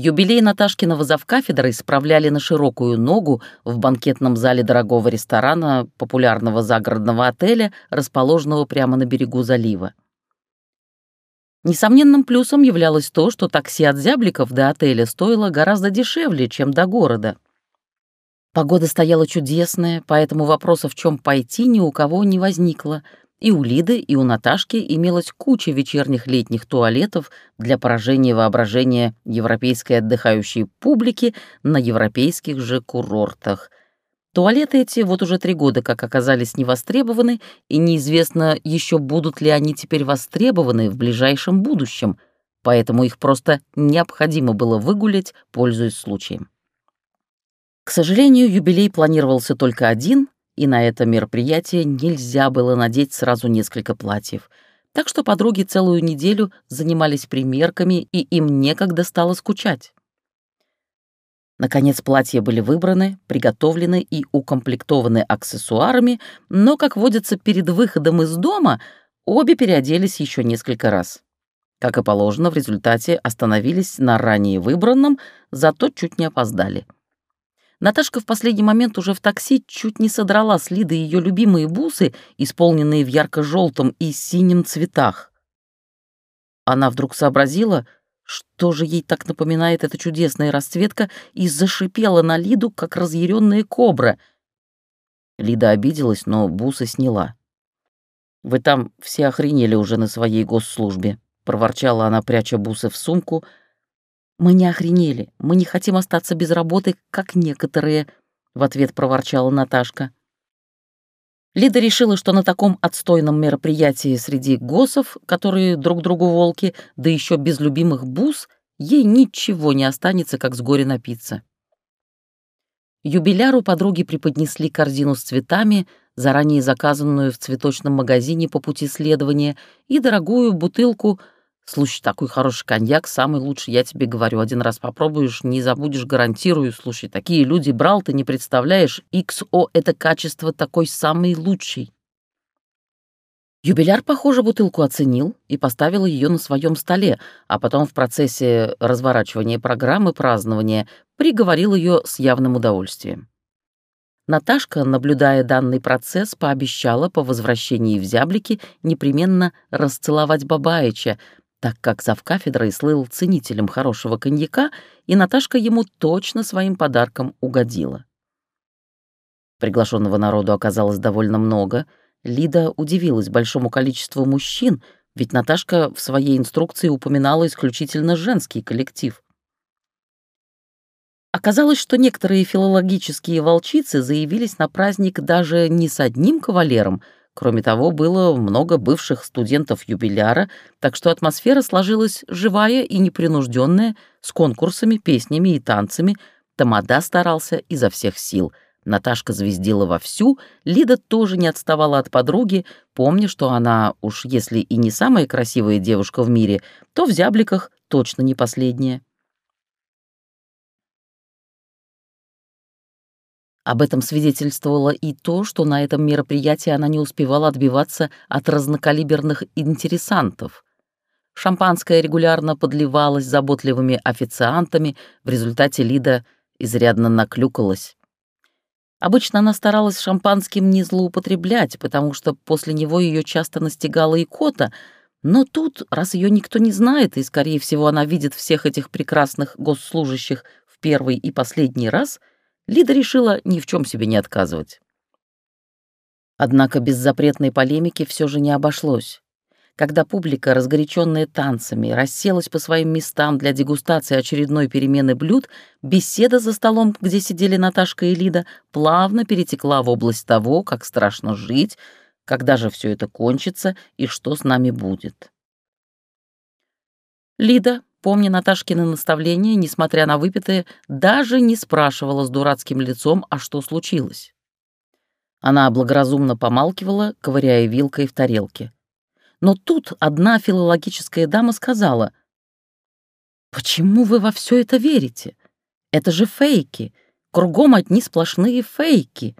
Юбилей Наташкиного завкафедрой справляли на широкую ногу в банкетном зале дорогого ресторана популярного загородного отеля, расположенного прямо на берегу залива. Несомненным плюсом являлось то, что такси от Зябликов до отеля стоило гораздо дешевле, чем до города. Погода стояла чудесная, поэтому вопроса, в чем пойти, ни у кого не возникло — и у Лиды, и у Наташки имелась куча вечерних летних туалетов для поражения воображения европейской отдыхающей публики на европейских же курортах. Туалеты эти вот уже три года как оказались невостребованы, и неизвестно еще будут ли они теперь востребованы в ближайшем будущем, поэтому их просто необходимо было выгулять, пользуясь случаем. К сожалению, юбилей планировался только один, и на это мероприятие нельзя было надеть сразу несколько платьев. Так что подруги целую неделю занимались примерками, и им некогда стало скучать. Наконец платья были выбраны, приготовлены и укомплектованы аксессуарами, но, как водится, перед выходом из дома обе переоделись еще несколько раз. Как и положено, в результате остановились на ранее выбранном, зато чуть не опоздали. Наташка в последний момент уже в такси чуть не содрала с Лиды ее любимые бусы, исполненные в ярко-желтом и синем цветах. Она вдруг сообразила, что же ей так напоминает эта чудесная расцветка, и зашипела на Лиду, как разъяренная кобра. Лида обиделась, но бусы сняла. «Вы там все охренели уже на своей госслужбе», — проворчала она, пряча бусы в сумку — «Мы не охренели, мы не хотим остаться без работы, как некоторые», — в ответ проворчала Наташка. Лида решила, что на таком отстойном мероприятии среди госов, которые друг другу волки, да еще без любимых бус, ей ничего не останется, как с горя напиться. Юбиляру подруги преподнесли корзину с цветами, заранее заказанную в цветочном магазине по пути следования, и дорогую бутылку — Слушай, такой хороший коньяк, самый лучший, я тебе говорю. Один раз попробуешь, не забудешь, гарантирую. Слушай, такие люди брал, ты не представляешь. XO — это качество такой самый лучший. Юбиляр, похоже, бутылку оценил и поставил ее на своем столе, а потом в процессе разворачивания программы празднования приговорил ее с явным удовольствием. Наташка, наблюдая данный процесс, пообещала по возвращении в зяблики непременно расцеловать Бабаича, так как завкафедрой слыл ценителем хорошего коньяка, и Наташка ему точно своим подарком угодила. Приглашенного народу оказалось довольно много. Лида удивилась большому количеству мужчин, ведь Наташка в своей инструкции упоминала исключительно женский коллектив. Оказалось, что некоторые филологические волчицы заявились на праздник даже не с одним кавалером — Кроме того, было много бывших студентов юбиляра, так что атмосфера сложилась живая и непринужденная, с конкурсами, песнями и танцами. Тамада старался изо всех сил. Наташка звездила вовсю, Лида тоже не отставала от подруги, помня, что она, уж если и не самая красивая девушка в мире, то в зябликах точно не последняя. Об этом свидетельствовало и то, что на этом мероприятии она не успевала отбиваться от разнокалиберных интересантов. Шампанское регулярно подливалось заботливыми официантами, в результате Лида изрядно наклюкалась. Обычно она старалась шампанским не злоупотреблять, потому что после него ее часто настигала икота, но тут, раз ее никто не знает, и, скорее всего, она видит всех этих прекрасных госслужащих в первый и последний раз — Лида решила ни в чем себе не отказывать. Однако без запретной полемики все же не обошлось. Когда публика, разгоряченная танцами, расселась по своим местам для дегустации очередной перемены блюд, беседа за столом, где сидели Наташка и Лида, плавно перетекла в область того, как страшно жить, когда же все это кончится и что с нами будет. Лида, помня Наташкины наставления, несмотря на выпитые, даже не спрашивала с дурацким лицом, а что случилось. Она благоразумно помалкивала, ковыряя вилкой в тарелке. Но тут одна филологическая дама сказала, «Почему вы во все это верите? Это же фейки. Кругом одни сплошные фейки».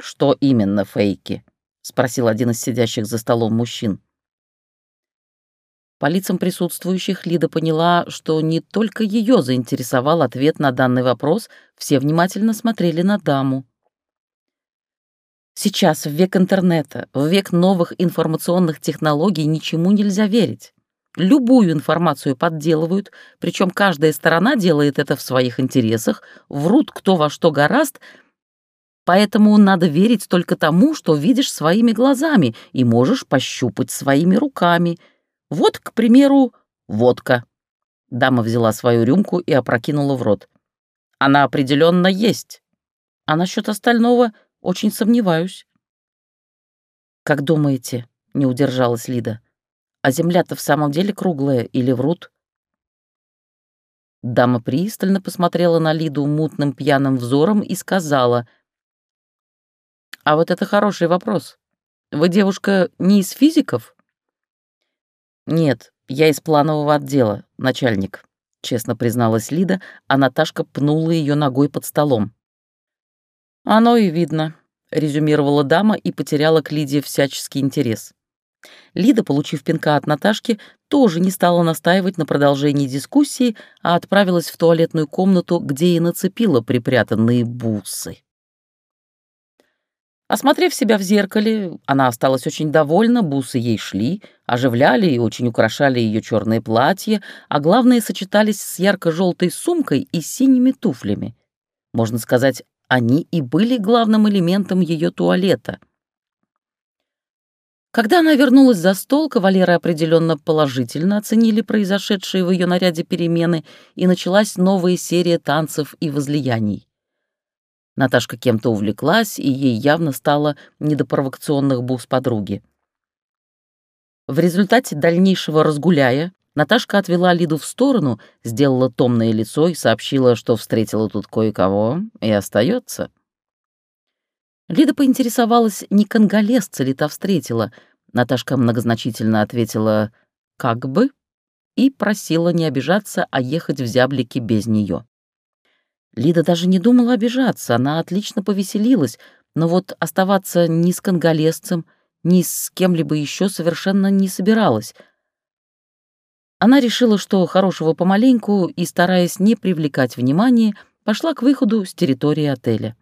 «Что именно фейки?» — спросил один из сидящих за столом мужчин. По лицам присутствующих Лида поняла, что не только ее заинтересовал ответ на данный вопрос, все внимательно смотрели на даму. Сейчас, в век интернета, в век новых информационных технологий, ничему нельзя верить. Любую информацию подделывают, причем каждая сторона делает это в своих интересах, врут кто во что гораст, поэтому надо верить только тому, что видишь своими глазами и можешь пощупать своими руками — вот, к примеру, водка. Дама взяла свою рюмку и опрокинула в рот. Она определенно есть. А насчет остального очень сомневаюсь. Как думаете, не удержалась Лида, а земля-то в самом деле круглая или врут? Дама пристально посмотрела на Лиду мутным пьяным взором и сказала, «А вот это хороший вопрос. Вы, девушка, не из физиков?» «Нет, я из планового отдела, начальник», — честно призналась Лида, а Наташка пнула ее ногой под столом. «Оно и видно», — резюмировала дама и потеряла к Лиде всяческий интерес. Лида, получив пинка от Наташки, тоже не стала настаивать на продолжении дискуссии, а отправилась в туалетную комнату, где и нацепила припрятанные бусы. Осмотрев себя в зеркале, она осталась очень довольна, бусы ей шли, оживляли и очень украшали ее черное платье, а главное, сочетались с ярко-желтой сумкой и синими туфлями. Можно сказать, они и были главным элементом ее туалета. Когда она вернулась за стол, кавалеры определенно положительно оценили произошедшие в ее наряде перемены, и началась новая серия танцев и возлияний. Наташка кем-то увлеклась, и ей явно стало не до провокационных бус подруги. В результате дальнейшего разгуляя, Наташка отвела Лиду в сторону, сделала томное лицо и сообщила, что встретила тут кое-кого и остается. Лида поинтересовалась, не конголезца ли та встретила. Наташка многозначительно ответила «как бы» и просила не обижаться, а ехать в зяблики без нее. Лида даже не думала обижаться, она отлично повеселилась, но вот оставаться ни с конголезцем, ни с кем-либо еще совершенно не собиралась. Она решила, что хорошего помаленьку, и, стараясь не привлекать внимания, пошла к выходу с территории отеля.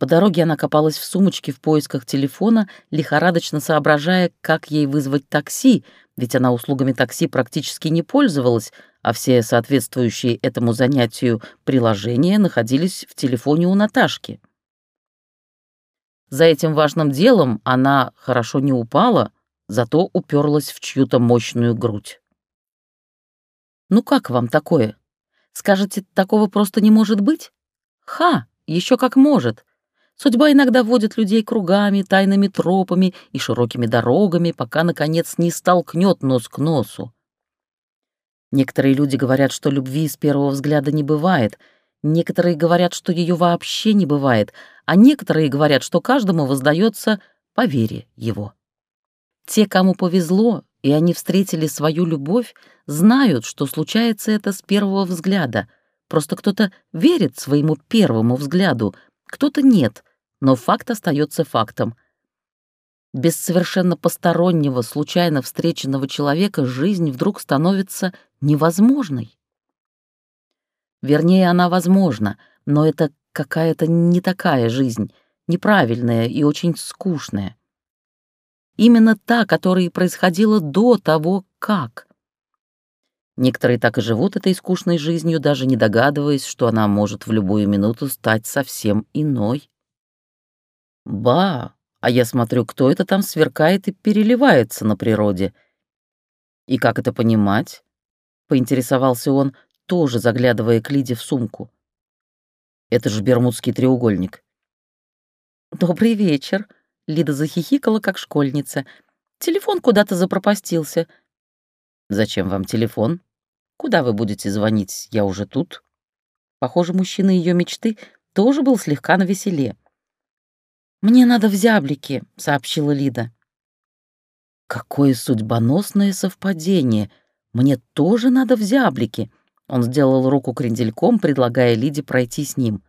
По дороге она копалась в сумочке в поисках телефона, лихорадочно соображая, как ей вызвать такси, ведь она услугами такси практически не пользовалась, а все соответствующие этому занятию приложения находились в телефоне у Наташки. За этим важным делом она хорошо не упала, зато уперлась в чью-то мощную грудь. «Ну как вам такое? Скажете, такого просто не может быть? Ха, еще как может!» Судьба иногда водит людей кругами, тайными тропами и широкими дорогами, пока, наконец, не столкнет нос к носу. Некоторые люди говорят, что любви с первого взгляда не бывает, некоторые говорят, что ее вообще не бывает, а некоторые говорят, что каждому воздается по вере его. Те, кому повезло, и они встретили свою любовь, знают, что случается это с первого взгляда. Просто кто-то верит своему первому взгляду, кто-то нет, но факт остается фактом. Без совершенно постороннего, случайно встреченного человека жизнь вдруг становится невозможной. Вернее, она возможна, но это какая-то не такая жизнь, неправильная и очень скучная. Именно та, которая и происходила до того, как. Некоторые так и живут этой скучной жизнью, даже не догадываясь, что она может в любую минуту стать совсем иной. Ба, а я смотрю, кто это там сверкает и переливается на природе. И как это понимать? поинтересовался он, тоже заглядывая к Лиде в сумку. Это же Бермудский треугольник. «Добрый вечер», — Лида захихикала, как школьница. «Телефон куда-то запропастился». «Зачем вам телефон? Куда вы будете звонить? Я уже тут». Похоже, мужчина ее мечты тоже был слегка навеселе. «Мне надо в зяблики», — сообщила Лида. Какое судьбоносное совпадение! Мне тоже надо в зяблики. Он сделал руку крендельком, предлагая Лиде пройти с ним.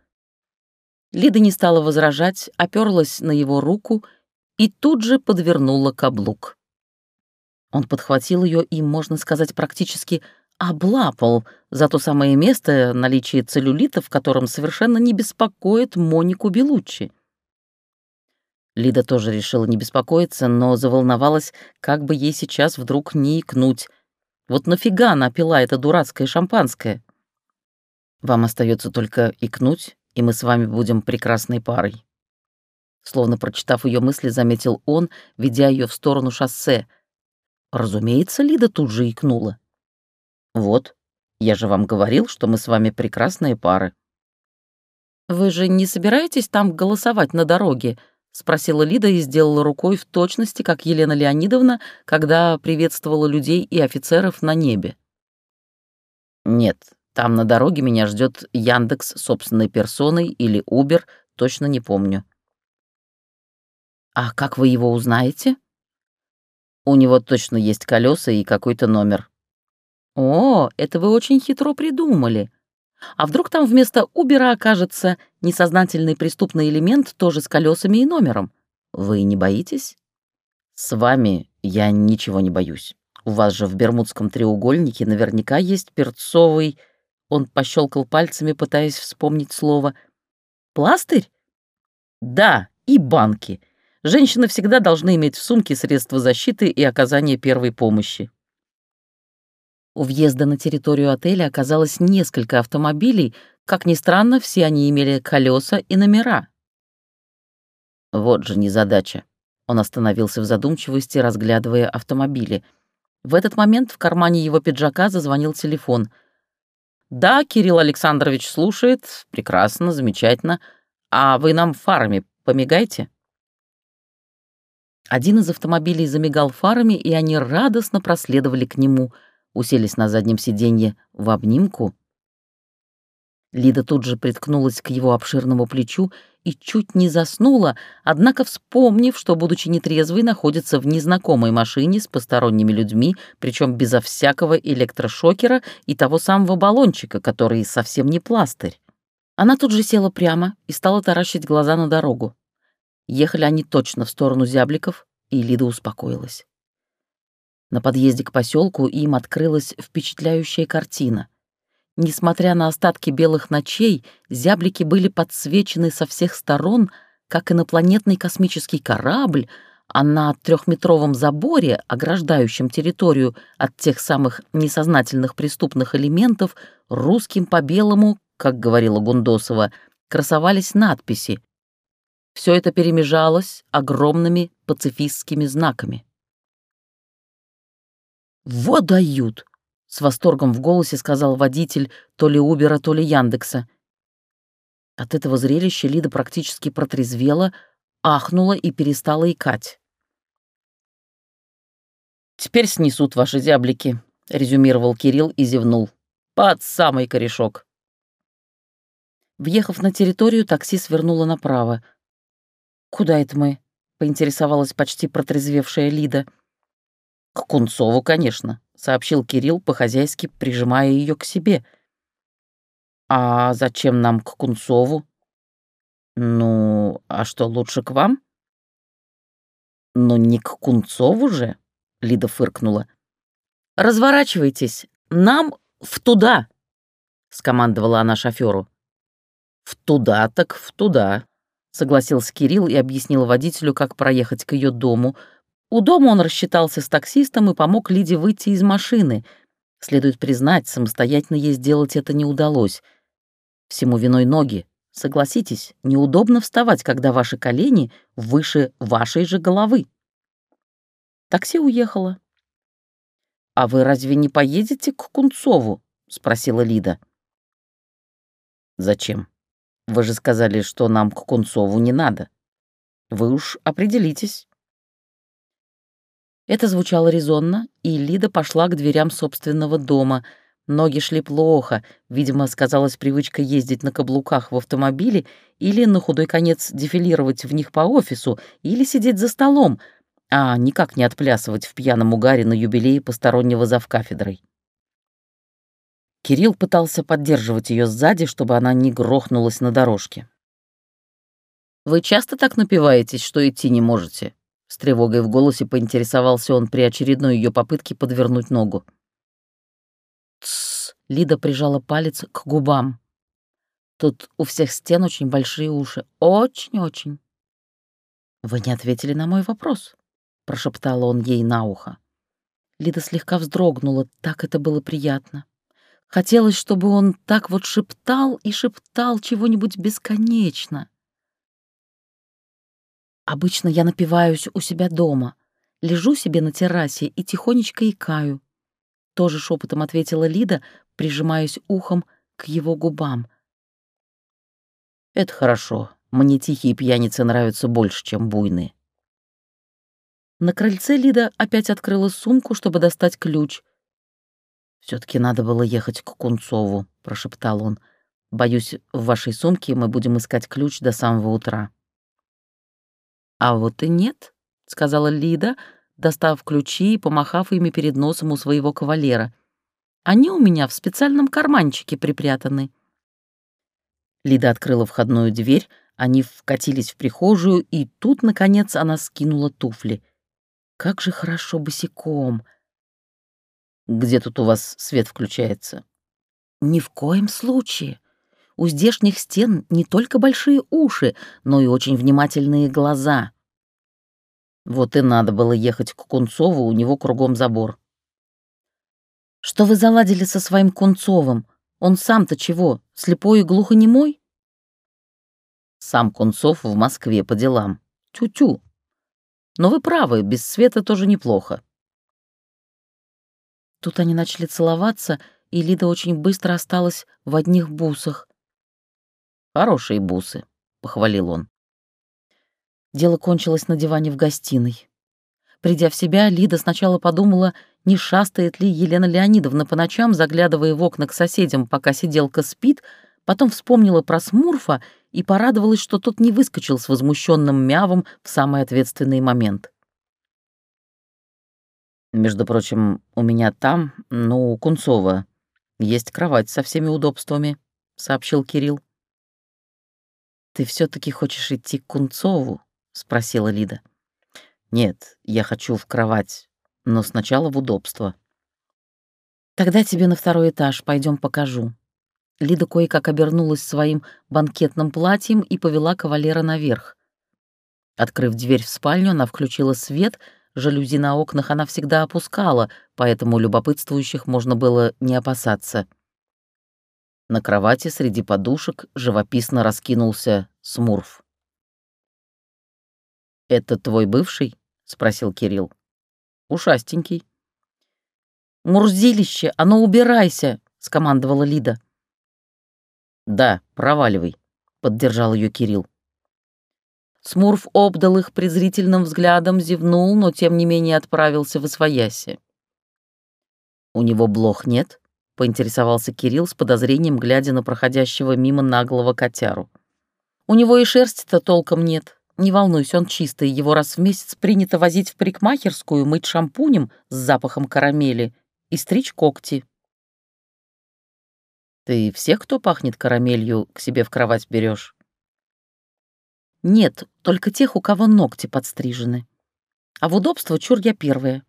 Лида не стала возражать, оперлась на его руку и тут же подвернула каблук. Он подхватил ее и, можно сказать, практически облапал за то самое место наличие целлюлита, в котором совершенно не беспокоит Монику Белуччи. Лида тоже решила не беспокоиться, но заволновалась, как бы ей сейчас вдруг не икнуть. Вот нафига она пила это дурацкое шампанское? Вам остается только икнуть, и мы с вами будем прекрасной парой. Словно прочитав ее мысли, заметил он, ведя ее в сторону шоссе. Разумеется, Лида тут же икнула. «Вот, я же вам говорил, что мы с вами прекрасные пары». «Вы же не собираетесь там голосовать на дороге?» — спросила Лида и сделала рукой в точности, как Елена Леонидовна, когда приветствовала людей и офицеров на небе. «Нет, там на дороге меня ждет Яндекс собственной персоной или Убер, точно не помню». «А как вы его узнаете?» «У него точно есть колеса и какой-то номер». «О, это вы очень хитро придумали. А вдруг там вместо Убера окажется несознательный преступный элемент тоже с колесами и номером? Вы не боитесь?» «С вами я ничего не боюсь. У вас же в Бермудском треугольнике наверняка есть перцовый...» Он пощелкал пальцами, пытаясь вспомнить слово. «Пластырь?» «Да, и банки. Женщины всегда должны иметь в сумке средства защиты и оказания первой помощи». У въезда на территорию отеля оказалось несколько автомобилей, как ни странно, все они имели колеса и номера. Вот же незадача. Он остановился в задумчивости, разглядывая автомобили. В этот момент в кармане его пиджака зазвонил телефон. «Да, Кирилл Александрович слушает. Прекрасно, замечательно. А вы нам фарами помигайте?» Один из автомобилей замигал фарами, и они радостно проследовали к нему — уселись на заднем сиденье в обнимку. Лида тут же приткнулась к его обширному плечу и чуть не заснула, однако вспомнив, что, будучи нетрезвой, находится в незнакомой машине с посторонними людьми, причем безо всякого электрошокера и того самого баллончика, который совсем не пластырь. Она тут же села прямо и стала таращить глаза на дорогу. Ехали они точно в сторону зябликов, и Лида успокоилась. На подъезде к поселку им открылась впечатляющая картина. Несмотря на остатки белых ночей, зяблики были подсвечены со всех сторон, как инопланетный космический корабль, а на трехметровом заборе, ограждающем территорию от тех самых несознательных преступных элементов, русским по белому, как говорила Гундосова, красовались надписи. Все это перемежалось огромными пацифистскими знаками. «Вот дают!» — с восторгом в голосе сказал водитель то ли Убера, то ли Яндекса. От этого зрелища Лида практически протрезвела, ахнула и перестала икать. «Теперь снесут ваши зяблики», — резюмировал Кирилл и зевнул. «Под самый корешок». Въехав на территорию, такси свернуло направо. «Куда это мы?» — поинтересовалась почти протрезвевшая Лида. «К Кунцову, конечно», — сообщил Кирилл, по-хозяйски прижимая ее к себе. «А зачем нам к Кунцову?» «Ну, а что, лучше к вам?» «Ну, не к Кунцову же», — Лида фыркнула. «Разворачивайтесь, нам в туда», — скомандовала она шоферу. «В туда так в туда», — согласился Кирилл и объяснил водителю, как проехать к ее дому, у дома он рассчитался с таксистом и помог Лиде выйти из машины. Следует признать, самостоятельно ей сделать это не удалось. Всему виной ноги. Согласитесь, неудобно вставать, когда ваши колени выше вашей же головы. Такси уехало. «А вы разве не поедете к Кунцову?» — спросила Лида. «Зачем? Вы же сказали, что нам к Кунцову не надо. Вы уж определитесь». Это звучало резонно, и Лида пошла к дверям собственного дома. Ноги шли плохо, видимо, сказалась привычка ездить на каблуках в автомобиле или, на худой конец, дефилировать в них по офису или сидеть за столом, а никак не отплясывать в пьяном угаре на юбилее постороннего завкафедрой. Кирилл пытался поддерживать ее сзади, чтобы она не грохнулась на дорожке. «Вы часто так напиваетесь, что идти не можете?» — С тревогой в голосе поинтересовался он при очередной ее попытке подвернуть ногу. «Тссс!» — Лида прижала палец к губам. «Тут у всех стен очень большие уши. Очень-очень». «Вы не ответили на мой вопрос», — прошептал он ей на ухо. Лида слегка вздрогнула, так это было приятно. Хотелось, чтобы он так вот шептал и шептал чего-нибудь бесконечно. Обычно я напиваюсь у себя дома, лежу себе на террасе и тихонечко икаю. Тоже шепотом ответила Лида, прижимаясь ухом к его губам. «Это хорошо. Мне тихие пьяницы нравятся больше, чем буйные». На крыльце Лида опять открыла сумку, чтобы достать ключ. все таки надо было ехать к Кунцову», — прошептал он. «Боюсь, в вашей сумке мы будем искать ключ до самого утра». «А вот и нет», — сказала Лида, достав ключи и помахав ими перед носом у своего кавалера. «Они у меня в специальном карманчике припрятаны». Лида открыла входную дверь, они вкатились в прихожую, и тут, наконец, она скинула туфли. Как же хорошо босиком. «Где тут у вас свет включается?» «Ни в коем случае. У здешних стен не только большие уши, но и очень внимательные глаза. Вот и надо было ехать к Кунцову, у него кругом забор. «Что вы заладили со своим Кунцовым? Он сам-то чего, слепой и глухонемой?» «Сам Кунцов в Москве по делам. Тю-тю. Но вы правы, без света тоже неплохо». Тут они начали целоваться, и Лида очень быстро осталась в одних бусах. «Хорошие бусы», — похвалил он. Дело кончилось на диване в гостиной. Придя в себя, Лида сначала подумала, не шастает ли Елена Леонидовна по ночам, заглядывая в окна к соседям, пока сиделка спит, потом вспомнила про Смурфа и порадовалась, что тот не выскочил с возмущенным мявом в самый ответственный момент. «Между прочим, у меня там, ну, у Кунцова, есть кровать со всеми удобствами», — сообщил Кирилл. «Ты все таки хочешь идти к Кунцову?» — спросила Лида. «Нет, я хочу в кровать, но сначала в удобство». «Тогда тебе на второй этаж, пойдем покажу». Лида кое-как обернулась своим банкетным платьем и повела кавалера наверх. Открыв дверь в спальню, она включила свет, жалюзи на окнах она всегда опускала, поэтому любопытствующих можно было не опасаться. На кровати среди подушек живописно раскинулся Смурф. «Это твой бывший?» — спросил Кирилл. «Ушастенький». «Мурзилище, а ну убирайся!» — скомандовала Лида. «Да, проваливай», — поддержал ее Кирилл. Смурф обдал их презрительным взглядом, зевнул, но тем не менее отправился в освояси. «У него блох нет?» — поинтересовался Кирилл с подозрением, глядя на проходящего мимо наглого котяру. «У него и шерсти-то толком нет. Не волнуйся, он чистый, его раз в месяц принято возить в парикмахерскую, мыть шампунем с запахом карамели и стричь когти». «Ты всех, кто пахнет карамелью, к себе в кровать берешь? «Нет, только тех, у кого ногти подстрижены. А в удобство чур я первая.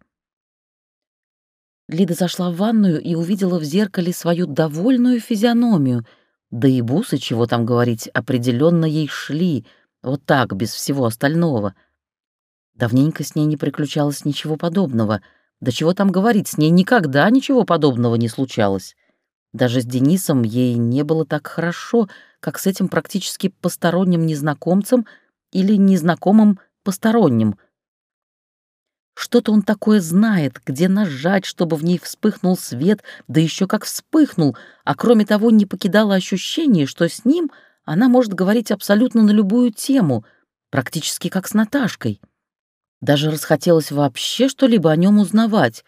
Лида зашла в ванную и увидела в зеркале свою довольную физиономию. Да и бусы, чего там говорить, определенно ей шли, вот так, без всего остального. Давненько с ней не приключалось ничего подобного. Да чего там говорить, с ней никогда ничего подобного не случалось. Даже с Денисом ей не было так хорошо, как с этим практически посторонним незнакомцем или незнакомым посторонним — что-то он такое знает, где нажать, чтобы в ней вспыхнул свет, да еще как вспыхнул, а кроме того не покидало ощущение, что с ним она может говорить абсолютно на любую тему, практически как с Наташкой. Даже расхотелось вообще что-либо о нем узнавать.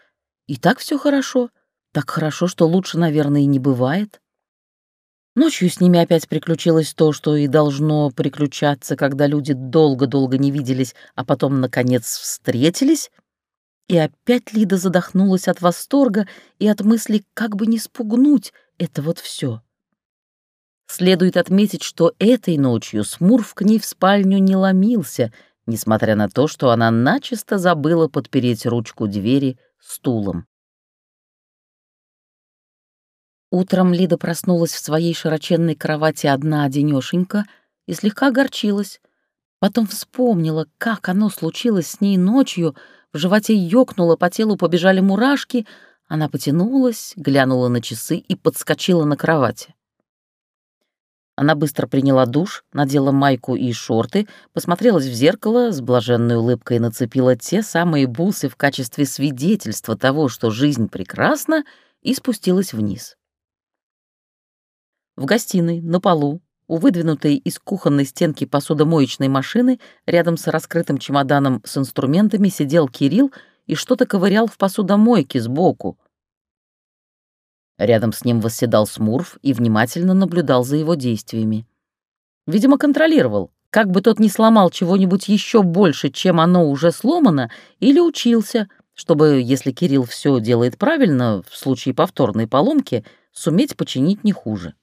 И так все хорошо, так хорошо, что лучше, наверное, и не бывает. Ночью с ними опять приключилось то, что и должно приключаться, когда люди долго-долго не виделись, а потом, наконец, встретились. И опять Лида задохнулась от восторга и от мысли, как бы не спугнуть это вот все. Следует отметить, что этой ночью Смурф к ней в спальню не ломился, несмотря на то, что она начисто забыла подпереть ручку двери стулом. Утром Лида проснулась в своей широченной кровати одна-одинёшенька и слегка огорчилась. Потом вспомнила, как оно случилось с ней ночью, в животе ёкнуло, по телу побежали мурашки, она потянулась, глянула на часы и подскочила на кровати. Она быстро приняла душ, надела майку и шорты, посмотрелась в зеркало, с блаженной улыбкой нацепила те самые бусы в качестве свидетельства того, что жизнь прекрасна, и спустилась вниз. В гостиной, на полу, у выдвинутой из кухонной стенки посудомоечной машины, рядом с раскрытым чемоданом с инструментами, сидел Кирилл и что-то ковырял в посудомойке сбоку. Рядом с ним восседал Смурф и внимательно наблюдал за его действиями. Видимо, контролировал, как бы тот не сломал чего-нибудь еще больше, чем оно уже сломано, или учился, чтобы, если Кирилл все делает правильно, в случае повторной поломки, суметь починить не хуже.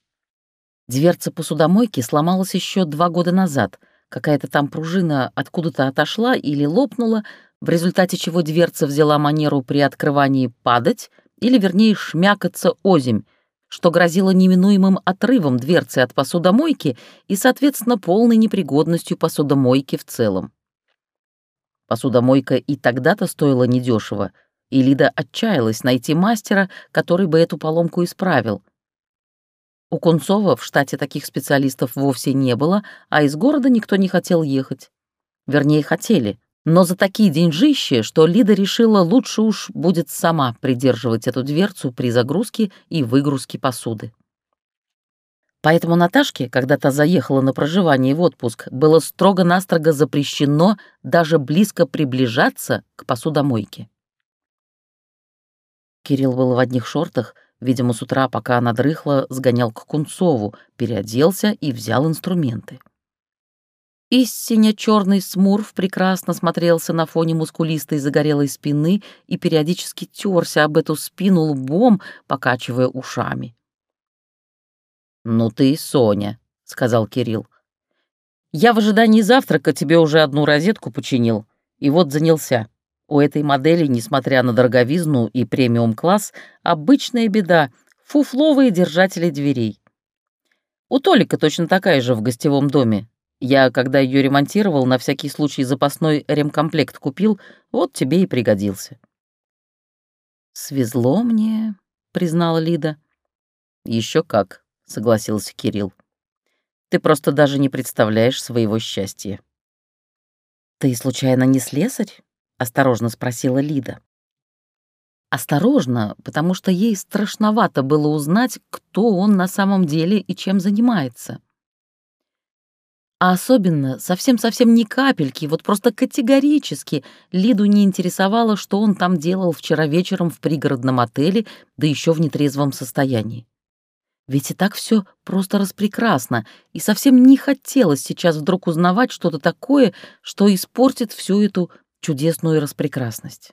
Дверца посудомойки сломалась еще два года назад. Какая-то там пружина откуда-то отошла или лопнула, в результате чего дверца взяла манеру при открывании падать, или, вернее, шмякаться озимь, что грозило неминуемым отрывом дверцы от посудомойки и, соответственно, полной непригодностью посудомойки в целом. Посудомойка и тогда-то стоила недешево, и Лида отчаялась найти мастера, который бы эту поломку исправил. У Кунцова в штате таких специалистов вовсе не было, а из города никто не хотел ехать. Вернее, хотели, но за такие деньжищи, что Лида решила, лучше уж будет сама придерживать эту дверцу при загрузке и выгрузке посуды. Поэтому Наташке, когда та заехала на проживание в отпуск, было строго-настрого запрещено даже близко приближаться к посудомойке. Кирилл был в одних шортах, видимо, с утра, пока она дрыхла, сгонял к Кунцову, переоделся и взял инструменты. Истинно черный смурф прекрасно смотрелся на фоне мускулистой загорелой спины и периодически терся об эту спину лбом, покачивая ушами. «Ну ты и Соня», — сказал Кирилл. «Я в ожидании завтрака тебе уже одну розетку починил, и вот занялся. У этой модели, несмотря на дороговизну и премиум-класс, обычная беда — фуфловые держатели дверей. У Толика точно такая же в гостевом доме, я, когда ее ремонтировал, на всякий случай запасной ремкомплект купил, вот тебе и пригодился». «Свезло мне», — признала Лида. Еще как», — согласился Кирилл. «Ты просто даже не представляешь своего счастья». «Ты, случайно, не слесарь?» — осторожно спросила Лида. Осторожно, потому что ей страшновато было узнать, кто он на самом деле и чем занимается. А особенно, совсем-совсем ни капельки, вот просто категорически Лиду не интересовало, что он там делал вчера вечером в пригородном отеле, да еще в нетрезвом состоянии. Ведь и так все просто распрекрасно, и совсем не хотелось сейчас вдруг узнавать что-то такое, что испортит всю эту чудесную распрекрасность.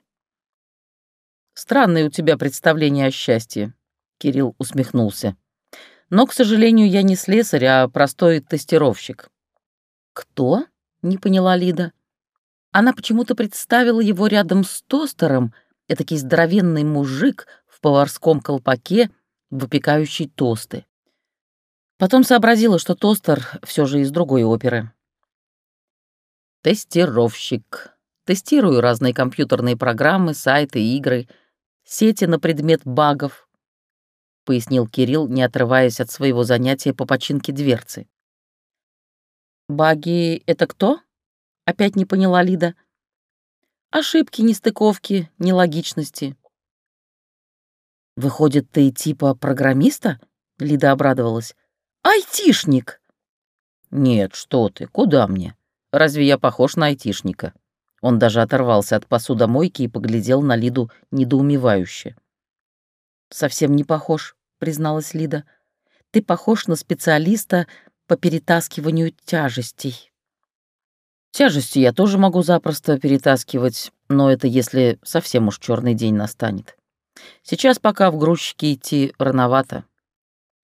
«Странное у тебя представление о счастье», — Кирилл усмехнулся. «Но, к сожалению, я не слесарь, а простой тестировщик. «Кто?» — не поняла Лида. Она почему-то представила его рядом с тостером, этакий здоровенный мужик в поварском колпаке, выпекающий тосты. Потом сообразила, что тостер все же из другой оперы. «Тестировщик. Тестирую разные компьютерные программы, сайты, игры, сети на предмет багов», — пояснил Кирилл, не отрываясь от своего занятия по починке дверцы. «Баги — это кто?» — опять не поняла Лида. «Ошибки, нестыковки, нелогичности». «Выходит, ты типа программиста?» — Лида обрадовалась. «Айтишник!» «Нет, что ты, куда мне? Разве я похож на айтишника?» Он даже оторвался от посудомойки и поглядел на Лиду недоумевающе. «Совсем не похож», — призналась Лида. «Ты похож на специалиста по перетаскиванию тяжестей. Тяжести я тоже могу запросто перетаскивать, но это если совсем уж черный день настанет. Сейчас пока в грузчики идти рановато.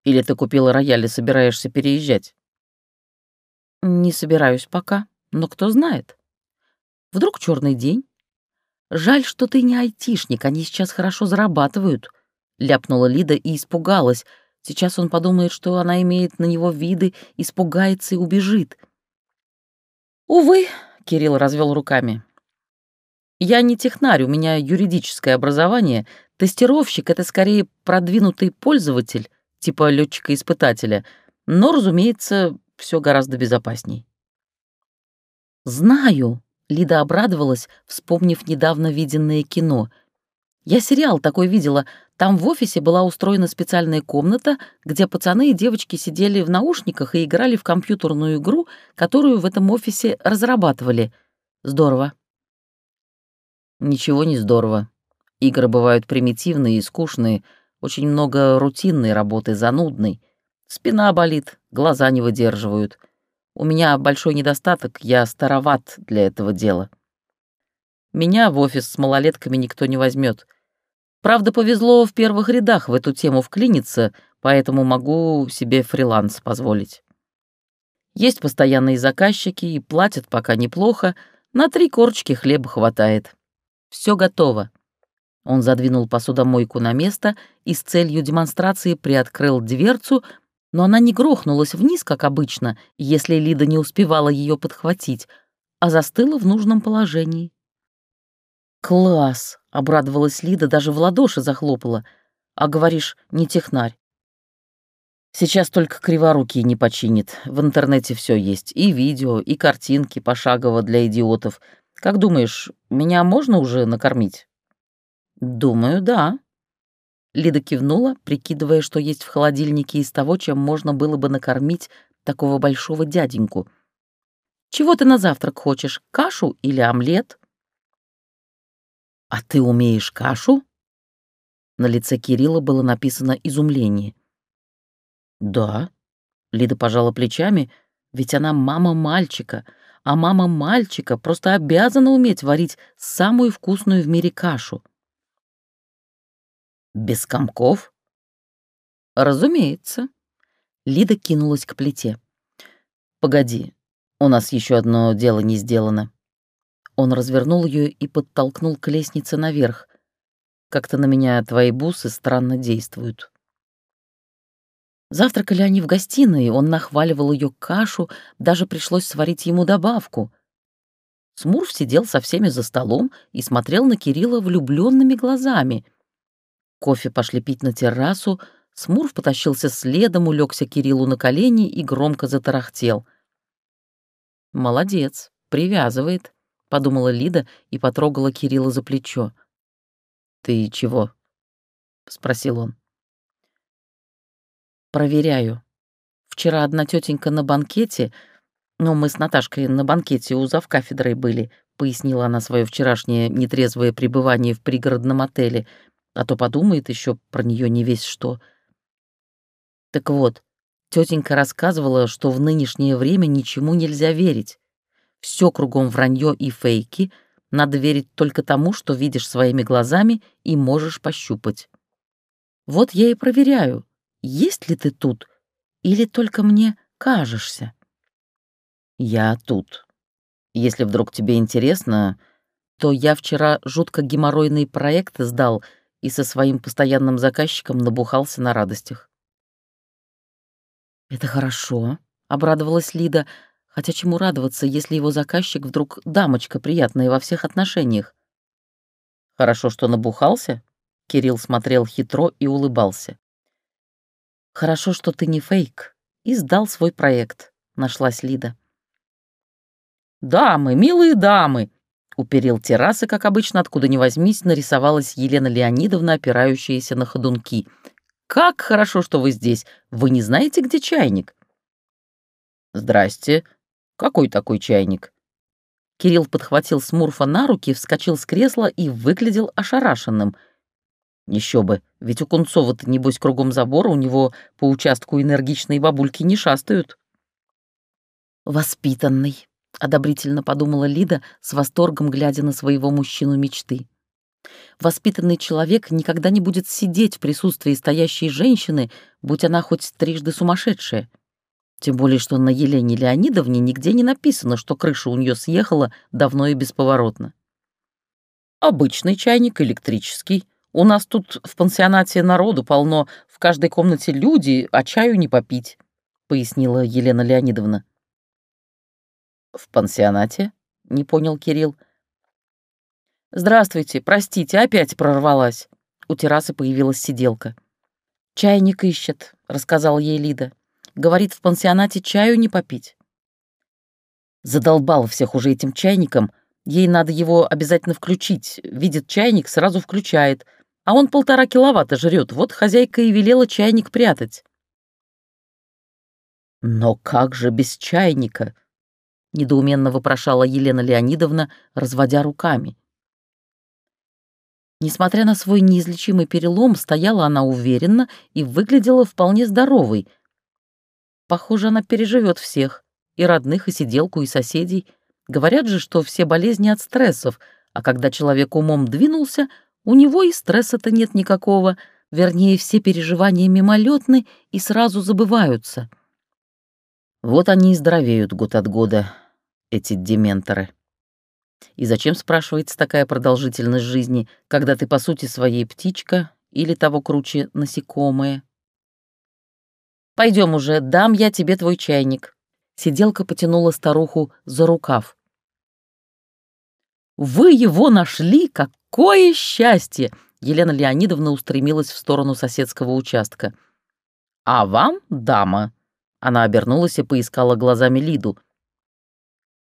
Или ты купила рояль и собираешься переезжать? Не собираюсь пока, но кто знает. Вдруг черный день? Жаль, что ты не айтишник, они сейчас хорошо зарабатывают, ляпнула Лида и испугалась. Сейчас он подумает, что она имеет на него виды, испугается и убежит. Увы, Кирилл развел руками. Я не технарь, у меня юридическое образование. Тестировщик — это скорее продвинутый пользователь, типа летчика-испытателя. Но, разумеется, все гораздо безопасней. «Знаю», — Лида обрадовалась, вспомнив недавно виденное кино. «Я сериал такой видела. Там в офисе была устроена специальная комната, где пацаны и девочки сидели в наушниках и играли в компьютерную игру, которую в этом офисе разрабатывали. Здорово». «Ничего не здорово. Игры бывают примитивные и скучные, очень много рутинной работы, занудной. Спина болит, глаза не выдерживают. У меня большой недостаток, я староват для этого дела. Меня в офис с малолетками никто не возьмет. Правда, повезло в первых рядах в эту тему вклиниться, поэтому могу себе фриланс позволить. Есть постоянные заказчики и платят пока неплохо, на три корочки хлеба хватает. Все готово. Он задвинул посудомойку на место и с целью демонстрации приоткрыл дверцу, но она не грохнулась вниз, как обычно, если Лида не успевала ее подхватить, а застыла в нужном положении. «Класс!» — обрадовалась Лида, даже в ладоши захлопала. «А говоришь, не технарь». «Сейчас только криворукий не починит. В интернете все есть. И видео, и картинки пошагово для идиотов. Как думаешь, меня можно уже накормить?» «Думаю, да», Лида кивнула, прикидывая, что есть в холодильнике из того, чем можно было бы накормить такого большого дяденьку. «Чего ты на завтрак хочешь, кашу или омлет?» «А ты умеешь кашу?» На лице Кирилла было написано изумление. «Да», — Лида пожала плечами, ведь она мама мальчика, а мама мальчика просто обязана уметь варить самую вкусную в мире кашу. Без комков? Разумеется. Лида кинулась к плите. Погоди, у нас еще одно дело не сделано. Он развернул ее и подтолкнул к лестнице наверх. Как-то на меня твои бусы странно действуют. Завтракали они в гостиной, он нахваливал ее кашу, даже пришлось сварить ему добавку. Смурф сидел со всеми за столом и смотрел на Кирилла влюбленными глазами. Кофе пошли пить на террасу, Смурф потащился следом, улегся Кириллу на колени и громко затарахтел. «Молодец, привязывает», — подумала Лида и потрогала Кирилла за плечо. «Ты чего?» — спросил он. «Проверяю. Вчера одна тетенька на банкете, ну, мы с Наташкой на банкете у завкафедрой были», — пояснила она свое вчерашнее нетрезвое пребывание в пригородном отеле — а то подумает еще про нее не весь что. Так вот, тетенька рассказывала, что в нынешнее время ничему нельзя верить. Все кругом вранье и фейки, надо верить только тому, что видишь своими глазами и можешь пощупать. Вот я и проверяю, есть ли ты тут, или только мне кажешься. Я тут. Если вдруг тебе интересно, то я вчера жутко геморройный проект сдал — и со своим постоянным заказчиком набухался на радостях. «Это хорошо», — обрадовалась Лида, хотя чему радоваться, если его заказчик вдруг дамочка приятная во всех отношениях. «Хорошо, что набухался?» — Кирилл смотрел хитро и улыбался. «Хорошо, что ты не фейк и сдал свой проект», — нашлась Лида. «Дамы, милые дамы!» У перил террасы, как обычно, откуда ни возьмись, нарисовалась Елена Леонидовна, опирающаяся на ходунки. «Как хорошо, что вы здесь! Вы не знаете, где чайник?» «Здрасте. Какой такой чайник?» Кирилл подхватил Смурфа на руки, вскочил с кресла и выглядел ошарашенным. Еще бы, ведь у Кунцова-то, небось, кругом забора, у него по участку энергичные бабульки не шастают. «Воспитанный», — одобрительно подумала Лида, с восторгом глядя на своего мужчину мечты. Воспитанный человек никогда не будет сидеть в присутствии стоящей женщины, будь она хоть трижды сумасшедшая. Тем более, что на Елене Леонидовне нигде не написано, что крыша у нее съехала давно и бесповоротно. Обычный чайник, электрический. У нас тут в пансионате народу полно, в каждой комнате люди, а чаю не попить», — пояснила Елена Леонидовна. «В пансионате?» — не понял Кирилл. «Здравствуйте, простите, опять прорвалась». У террасы появилась сиделка. «Чайник ищет», — рассказала ей Лида. Говорит, в пансионате чаю не попить. Задолбал всех уже этим чайником. Ей надо его обязательно включить. Видит чайник, сразу включает. А он полтора киловатта жрет. Вот хозяйка и велела чайник прятать. «Но как же без чайника?» — недоуменно вопрошала Елена Леонидовна, разводя руками. Несмотря на свой неизлечимый перелом, стояла она уверенно и выглядела вполне здоровой — Похоже, она переживет всех, и родных, и сиделку, и соседей. Говорят же, что все болезни от стрессов, а когда человек умом двинулся, у него и стресса-то нет никакого, вернее, все переживания мимолетны и сразу забываются. Вот они и здоровеют год от года, эти дементоры. И зачем, спрашивается, такая продолжительность жизни, когда ты, по сути, своей птичка или того круче насекомое? Пойдем уже, дам я тебе твой чайник». Сиделка потянула старуху за рукав. «Вы его нашли? Какое счастье!» Елена Леонидовна устремилась в сторону соседского участка. «А вам, дама?» Она обернулась и поискала глазами Лиду.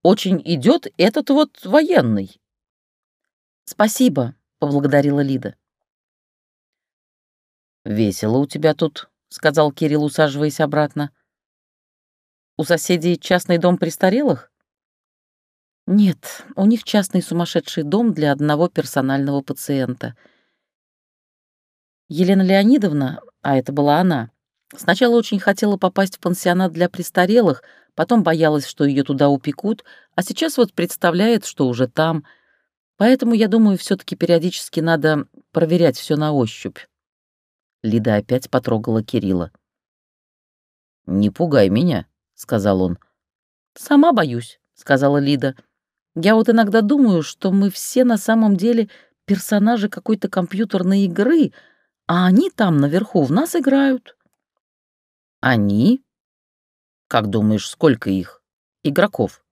«Очень идет этот вот военный». «Спасибо», — поблагодарила Лида. «Весело у тебя тут», сказал Кирилл, усаживаясь обратно. У соседей частный дом престарелых? Нет, у них частный сумасшедший дом для одного персонального пациента. Елена Леонидовна, а это была она, сначала очень хотела попасть в пансионат для престарелых, потом боялась, что ее туда упекут, а сейчас вот представляет, что уже там. Поэтому, я думаю, все таки периодически надо проверять все на ощупь. Лида опять потрогала Кирилла. «Не пугай меня», — сказал он. «Сама боюсь», — сказала Лида. «Я вот иногда думаю, что мы все на самом деле персонажи какой-то компьютерной игры, а они там наверху в нас играют». «Они? Как думаешь, сколько их? Игроков?»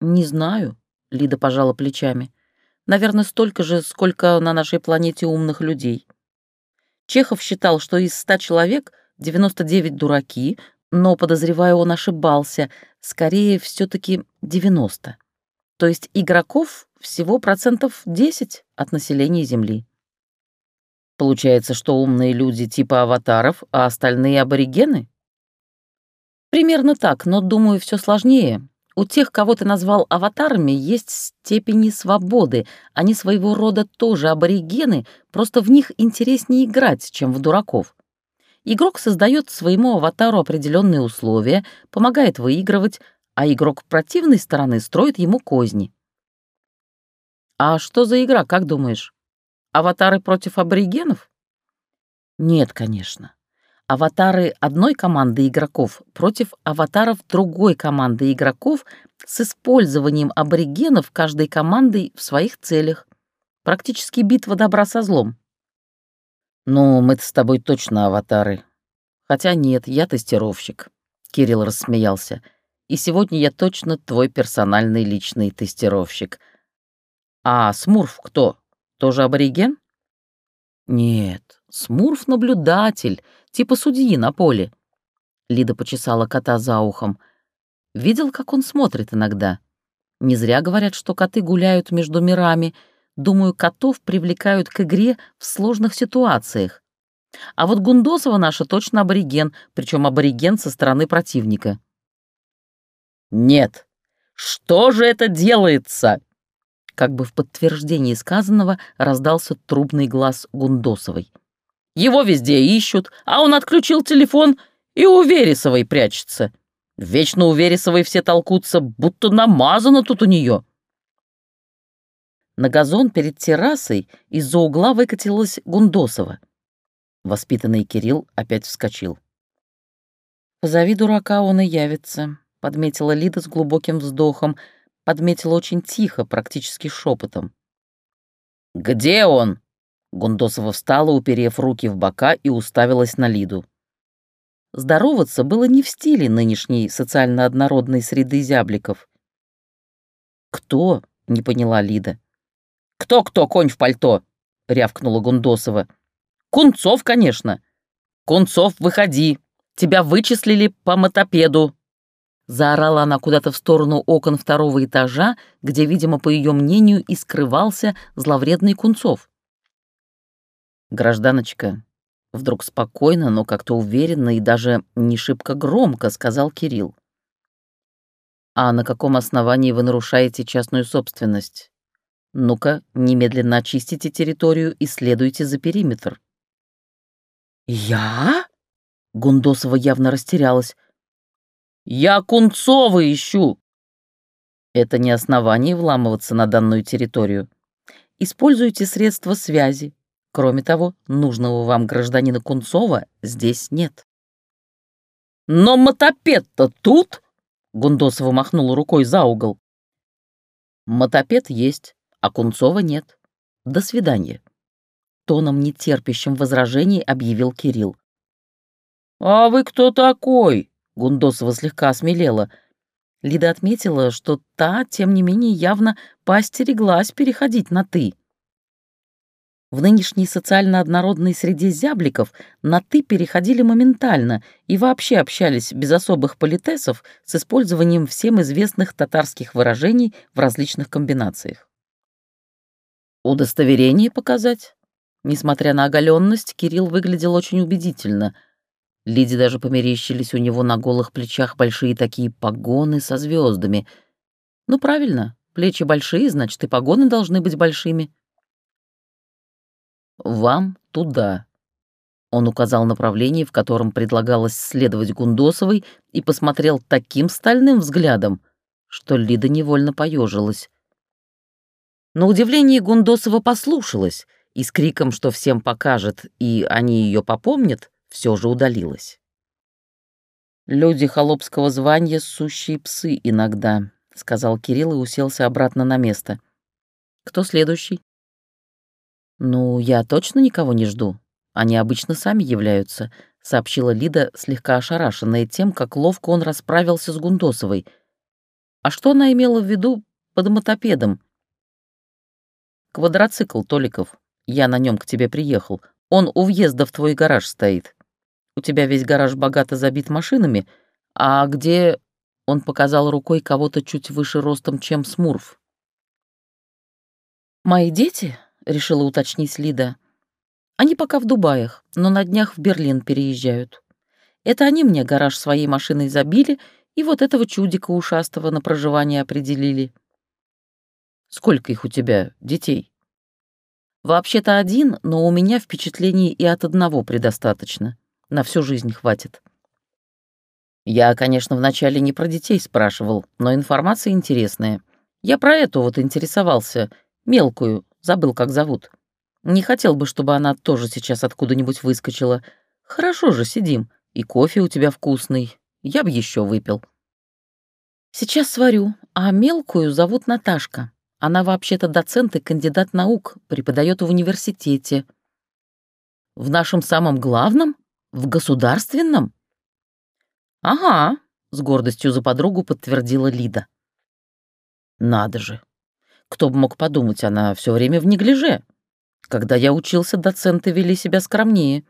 «Не знаю», — Лида пожала плечами. «Наверное, столько же, сколько на нашей планете умных людей». Чехов считал, что из 100 человек 99 дураки, но, подозреваю, он ошибался, скорее все-таки 90. То есть игроков всего процентов 10 от населения Земли. Получается, что умные люди типа аватаров, а остальные аборигены? Примерно так, но, думаю, все сложнее. У тех, кого ты назвал аватарами, есть степени свободы. Они своего рода тоже аборигены, просто в них интереснее играть, чем в дураков. Игрок создает своему аватару определенные условия, помогает выигрывать, а игрок противной стороны строит ему козни. А что за игра, как думаешь? Аватары против аборигенов? Нет, конечно аватары одной команды игроков против аватаров другой команды игроков с использованием аборигенов каждой командой в своих целях. Практически битва добра со злом. «Ну, мы-то с тобой точно аватары. Хотя нет, я тестировщик», — Кирилл рассмеялся. «И сегодня я точно твой персональный личный тестировщик. А Смурф кто? Тоже абориген?» «Нет, Смурф — наблюдатель, типа судьи на поле. Лида почесала кота за ухом. Видел, как он смотрит иногда? Не зря говорят, что коты гуляют между мирами. Думаю, котов привлекают к игре в сложных ситуациях. А вот Гундосова наша точно абориген, причем абориген со стороны противника. «Нет! Что же это делается?» Как бы в подтверждении сказанного раздался трубный глаз Гундосовой. Его везде ищут, а он отключил телефон и у Вересовой прячется. Вечно у Вересовой все толкутся, будто намазано тут у нее. На газон перед террасой из-за угла выкатилась Гундосова. Воспитанный Кирилл опять вскочил. «Позови дурака, он и явится», — подметила Лида с глубоким вздохом, подметила очень тихо, практически шепотом. «Где он?» Гундосова встала, уперев руки в бока и уставилась на Лиду. Здороваться было не в стиле нынешней социально однородной среды зябликов. «Кто?» — не поняла Лида. «Кто-кто, конь в пальто?» — рявкнула Гундосова. «Кунцов, конечно. Кунцов, выходи. Тебя вычислили по мотопеду». Заорала она куда-то в сторону окон второго этажа, где, видимо, по ее мнению, и скрывался зловредный Кунцов. «Гражданочка», — вдруг спокойно, но как-то уверенно и даже не шибко громко сказал Кирилл. «А на каком основании вы нарушаете частную собственность? Ну-ка, немедленно очистите территорию и следуйте за периметр». «Я?» — Гундосова явно растерялась. «Я Кунцова ищу!» Это не основание вламываться на данную территорию. Используйте средства связи, Кроме того, нужного вам гражданина Кунцова здесь нет. «Но мотопед-то тут!» — Гундосова махнула рукой за угол. «Мотопед есть, а Кунцова нет. До свидания», — тоном нетерпящим возражений объявил Кирилл. «А вы кто такой?» — Гундосова слегка осмелела. Лида отметила, что та, тем не менее, явно поостереглась переходить на «ты». В нынешней социально однородной среде зябликов на «ты» переходили моментально и вообще общались без особых политесов с использованием всем известных татарских выражений в различных комбинациях. «Удостоверение показать?» Несмотря на оголенность, Кирилл выглядел очень убедительно. Лиди даже померещились у него на голых плечах большие такие погоны со звездами. Ну, правильно, плечи большие, значит, и погоны должны быть большими. «Вам туда». Он указал направление, в котором предлагалось следовать Гундосовой, и посмотрел таким стальным взглядом, что Лида невольно поежилась. На удивление Гундосова послушалась и с криком, что всем покажет, и они ее попомнят, все же удалилась. «Люди холопского звания — сущие псы иногда», — сказал Кирилл и уселся обратно на место. «Кто следующий?» «Ну, я точно никого не жду. Они обычно сами являются», — сообщила Лида, слегка ошарашенная тем, как ловко он расправился с Гундосовой. «А что она имела в виду под мотопедом?» «Квадроцикл, Толиков. Я на нем к тебе приехал. Он у въезда в твой гараж стоит. У тебя весь гараж богато забит машинами, а где...» Он показал рукой кого-то чуть выше ростом, чем Смурф. «Мои дети?» — решила уточнить Лида. «Они пока в Дубаях, но на днях в Берлин переезжают. Это они мне гараж своей машиной забили и вот этого чудика ушастого на проживание определили». «Сколько их у тебя, детей?» «Вообще-то один, но у меня впечатлений и от одного предостаточно. На всю жизнь хватит». Я, конечно, вначале не про детей спрашивал, но информация интересная. Я про эту вот интересовался, мелкую, Забыл, как зовут. Не хотел бы, чтобы она тоже сейчас откуда-нибудь выскочила. Хорошо же сидим, и кофе у тебя вкусный. Я бы еще выпил. Сейчас сварю, а мелкую зовут Наташка. Она вообще-то доцент и кандидат наук, преподает в университете. В нашем самом главном? В государственном? Ага, с гордостью за подругу подтвердила Лида. Надо же, кто бы мог подумать, она все время в неглиже. Когда я учился, доценты вели себя скромнее.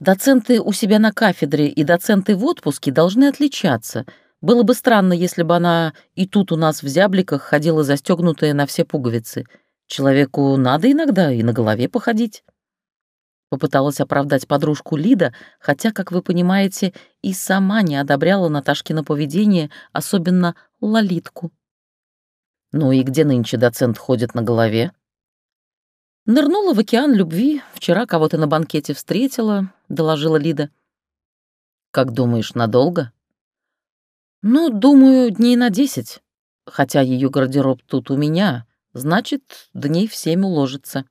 Доценты у себя на кафедре и доценты в отпуске должны отличаться. Было бы странно, если бы она и тут у нас в зябликах ходила застегнутая на все пуговицы. Человеку надо иногда и на голове походить. Попыталась оправдать подружку Лида, хотя, как вы понимаете, и сама не одобряла Наташкино поведение, особенно Лолитку. Ну и где нынче доцент ходит на голове? Нырнула в океан любви, вчера кого-то на банкете встретила, доложила Лида. Как думаешь, надолго? Ну, думаю, дней на десять. Хотя ее гардероб тут у меня, значит, дней в семь уложится.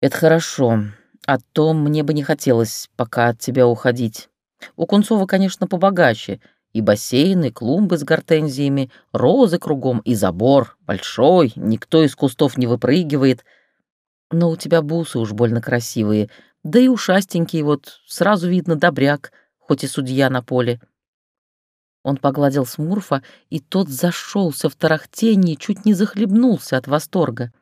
Это хорошо. А то мне бы не хотелось пока от тебя уходить. У Кунцова, конечно, побогаче. И бассейн, и клумбы с гортензиями, розы кругом, и забор большой, никто из кустов не выпрыгивает. Но у тебя бусы уж больно красивые, да и ушастенький вот, сразу видно добряк, хоть и судья на поле. Он погладил Смурфа, и тот зашелся в тарахтении, чуть не захлебнулся от восторга.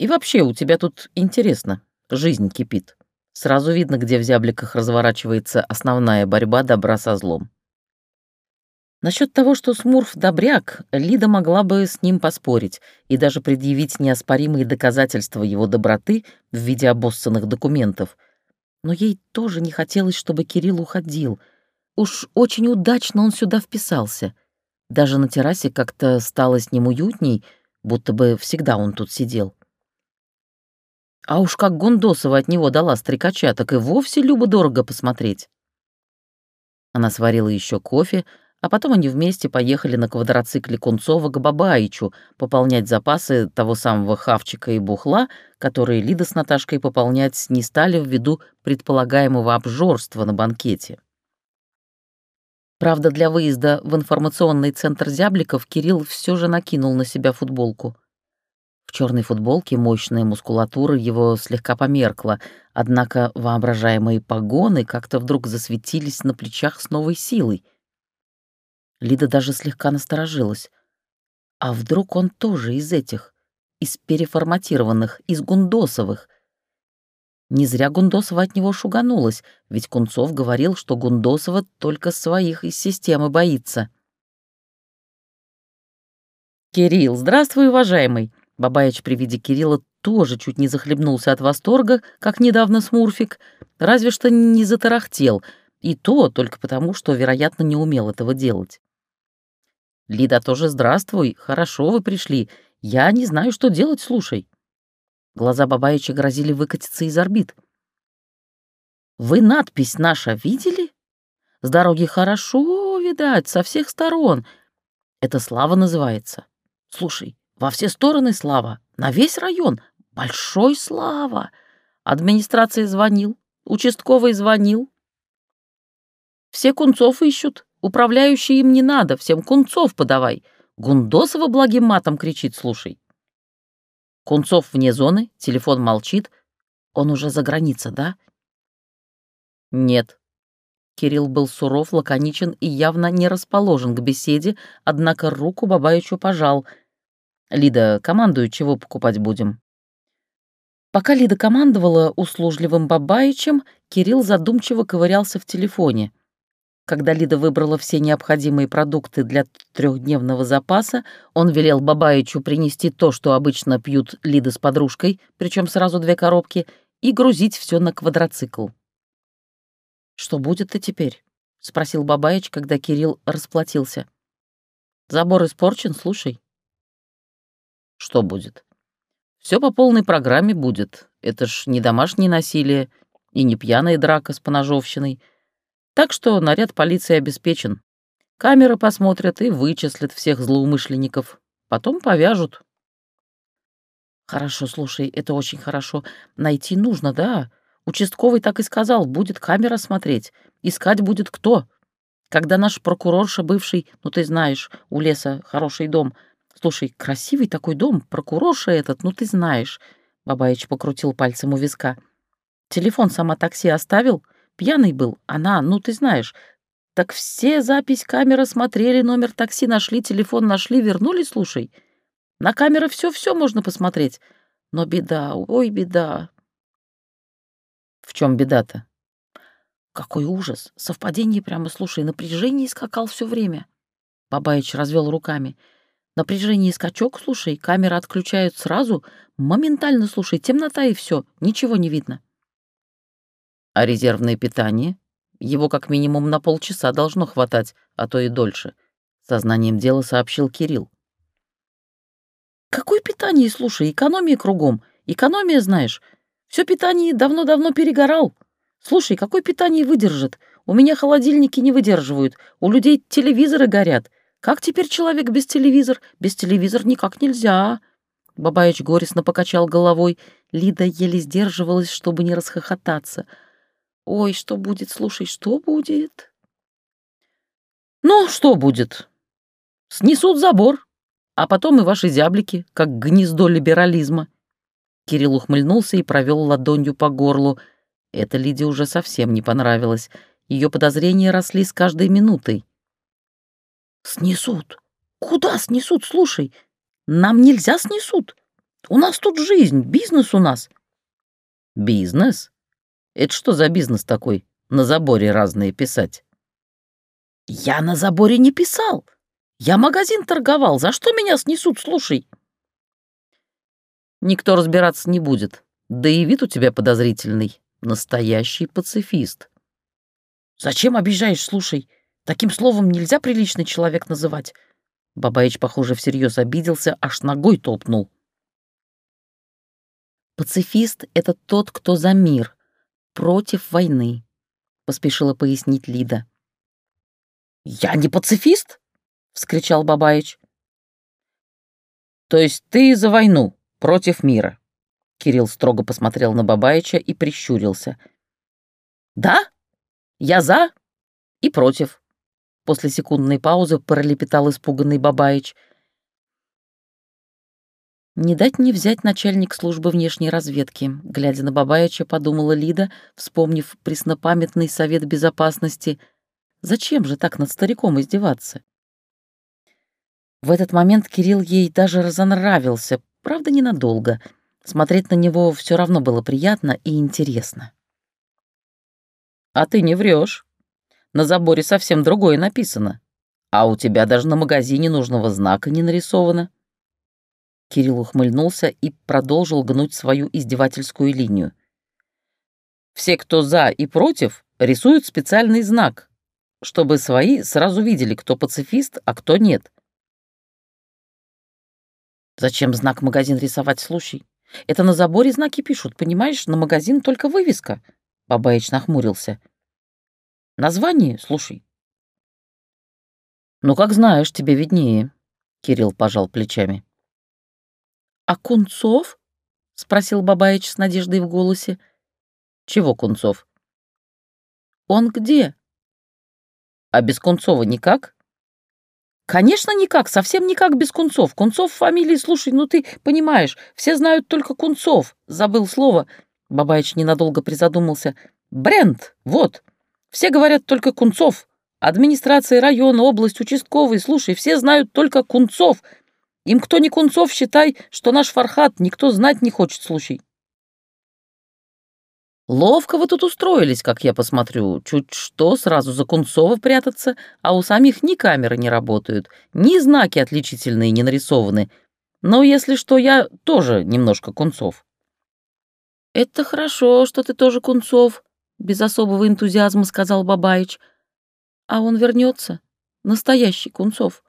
«И вообще у тебя тут интересно, жизнь кипит. Сразу видно, где в зябликах разворачивается основная борьба добра со злом». Насчет того, что Смурф добряк, Лида могла бы с ним поспорить и даже предъявить неоспоримые доказательства его доброты в виде обоссанных документов. Но ей тоже не хотелось, чтобы Кирилл уходил. Уж очень удачно он сюда вписался. Даже на террасе как-то стало с ним уютней, будто бы всегда он тут сидел. А уж как Гундосова от него дала стрекача, так и вовсе любо-дорого посмотреть. Она сварила еще кофе, а потом они вместе поехали на квадроцикле Кунцова к Бабаичу пополнять запасы того самого хавчика и бухла, которые Лида с Наташкой пополнять не стали ввиду предполагаемого обжорства на банкете. Правда, для выезда в информационный центр зябликов Кирилл все же накинул на себя футболку. В черной футболке мощная мускулатура его слегка померкла, однако воображаемые погоны как-то вдруг засветились на плечах с новой силой — Лида даже слегка насторожилась. А вдруг он тоже из этих, из переформатированных, из Гундосовых? Не зря Гундосова от него шуганулась, ведь Кунцов говорил, что Гундосова только своих из системы боится. «Кирилл, здравствуй, уважаемый!» Бабаич при виде Кирилла тоже чуть не захлебнулся от восторга, как недавно Смурфик, разве что не затарахтел, и то только потому, что, вероятно, не умел этого делать. Лида тоже здравствуй, хорошо вы пришли. Я не знаю, что делать, слушай. Глаза Бабаича грозили выкатиться из орбит. Вы надпись наша видели? С дороги хорошо видать, со всех сторон. Это слава называется. Слушай, во все стороны слава, на весь район. Большой слава. Администрация звонил, участковый звонил. Все кунцов ищут, Управляющий им не надо, всем кунцов подавай. Гундосова благим матом кричит, слушай. Кунцов вне зоны, телефон молчит. Он уже за границей, да? Нет. Кирилл был суров, лаконичен и явно не расположен к беседе, однако руку Бабаичу пожал. «Лида, командую, чего покупать будем?» Пока Лида командовала услужливым Бабаичем, Кирилл задумчиво ковырялся в телефоне — когда Лида выбрала все необходимые продукты для трехдневного запаса, он велел Бабаичу принести то, что обычно пьют Лида с подружкой, причем сразу две коробки, и грузить все на квадроцикл. «Что будет-то теперь?» — спросил Бабаич, когда Кирилл расплатился. «Забор испорчен, слушай». «Что будет?» Все по полной программе будет. Это ж не домашнее насилие и не пьяная драка с поножовщиной. Так что наряд полиции обеспечен. Камеры посмотрят и вычислят всех злоумышленников. Потом повяжут. Хорошо, слушай, это очень хорошо. Найти нужно, да. Участковый так и сказал, будет камера смотреть. Искать будет кто? Когда наш прокурорша бывший, ну ты знаешь, у леса хороший дом. Слушай, красивый такой дом, прокурорша этот, ну ты знаешь. Бабаич покрутил пальцем у виска. Телефон сама такси оставил? — Пьяный был, она, ну ты знаешь. Так все запись камеры смотрели, номер такси нашли, телефон нашли, вернули, слушай. На камеры все-все можно посмотреть. Но беда, ой, беда. В чем беда-то? Какой ужас! Совпадение прямо, слушай, напряжение скакал все время. Бабаич развел руками. Напряжение и скачок, слушай, камеры отключают сразу, моментально, слушай, темнота и все, ничего не видно. А резервное питание? Его как минимум на полчаса должно хватать, а то и дольше. Сознанием дела сообщил Кирилл. Какое питание, слушай, экономия кругом. Экономия, знаешь. Все питание давно-давно перегорал. Слушай, какое питание выдержит? У меня холодильники не выдерживают, у людей телевизоры горят. Как теперь человек без телевизора? Без телевизора никак нельзя. Бабаич горестно покачал головой. Лида еле сдерживалась, чтобы не расхохотаться. «Ой, что будет? Слушай, что будет?» «Ну, что будет? Снесут забор, а потом и ваши зяблики, как гнездо либерализма». Кирилл ухмыльнулся и провел ладонью по горлу. Это Лиде уже совсем не понравилось. Ее подозрения росли с каждой минутой. «Снесут? Куда снесут? Слушай, нам нельзя снесут. У нас тут жизнь, бизнес у нас». «Бизнес? Это что за бизнес такой? На заборе разные писать?» «Я на заборе не писал. Я магазин торговал. За что меня снесут, слушай?» «Никто разбираться не будет. Да и вид у тебя подозрительный. Настоящий пацифист». «Зачем обижаешь, слушай? Таким словом нельзя приличный человек называть. Бабаич, похоже, всерьез обиделся, аж ногой топнул. «Пацифист — это тот, кто за мир, против войны», — поспешила пояснить Лида. «Я не пацифист?» — вскричал Бабаич. «То есть ты за войну, против мира?» Кирилл строго посмотрел на Бабаича и прищурился. «Да, я за и против», После секундной паузы пролепетал испуганный Бабаич. «Не дать не взять начальник службы внешней разведки», глядя на Бабаича, подумала Лида, вспомнив преснопамятный совет безопасности. «Зачем же так над стариком издеваться?» В этот момент Кирилл ей даже разонравился, правда, ненадолго. Смотреть на него все равно было приятно и интересно. «А ты не врешь, на заборе совсем другое написано. А у тебя даже на магазине нужного знака не нарисовано». Кирилл ухмыльнулся и продолжил гнуть свою издевательскую линию. «Все, кто за и против, рисуют специальный знак, чтобы свои сразу видели, кто пацифист, а кто нет». «Зачем знак магазин рисовать, слушай? Это на заборе знаки пишут, понимаешь? На магазин только вывеска». Бабаич нахмурился. Название, слушай. Ну, как знаешь, тебе виднее. Кирилл пожал плечами. А Кунцов? Спросил Бабаич с надеждой в голосе. Чего Кунцов? Он где? А без Кунцова никак? Конечно, никак, совсем никак без Кунцов. Кунцов фамилии, слушай, ну ты понимаешь, все знают только Кунцов. Забыл слово. Бабаич ненадолго призадумался. Бренд, вот. Все говорят только Кунцов. Администрация района, область, участковый. Слушай, все знают только Кунцов. Им кто не Кунцов, считай, что наш Фархат никто знать не хочет, слушай. Ловко вы тут устроились, как я посмотрю. Чуть что, сразу за Кунцова прятаться, а у самих ни камеры не работают, ни знаки отличительные не нарисованы. Но если что, я тоже немножко Кунцов. Это хорошо, что ты тоже Кунцов, без особого энтузиазма сказал Бабаич. А он вернется, настоящий Кунцов.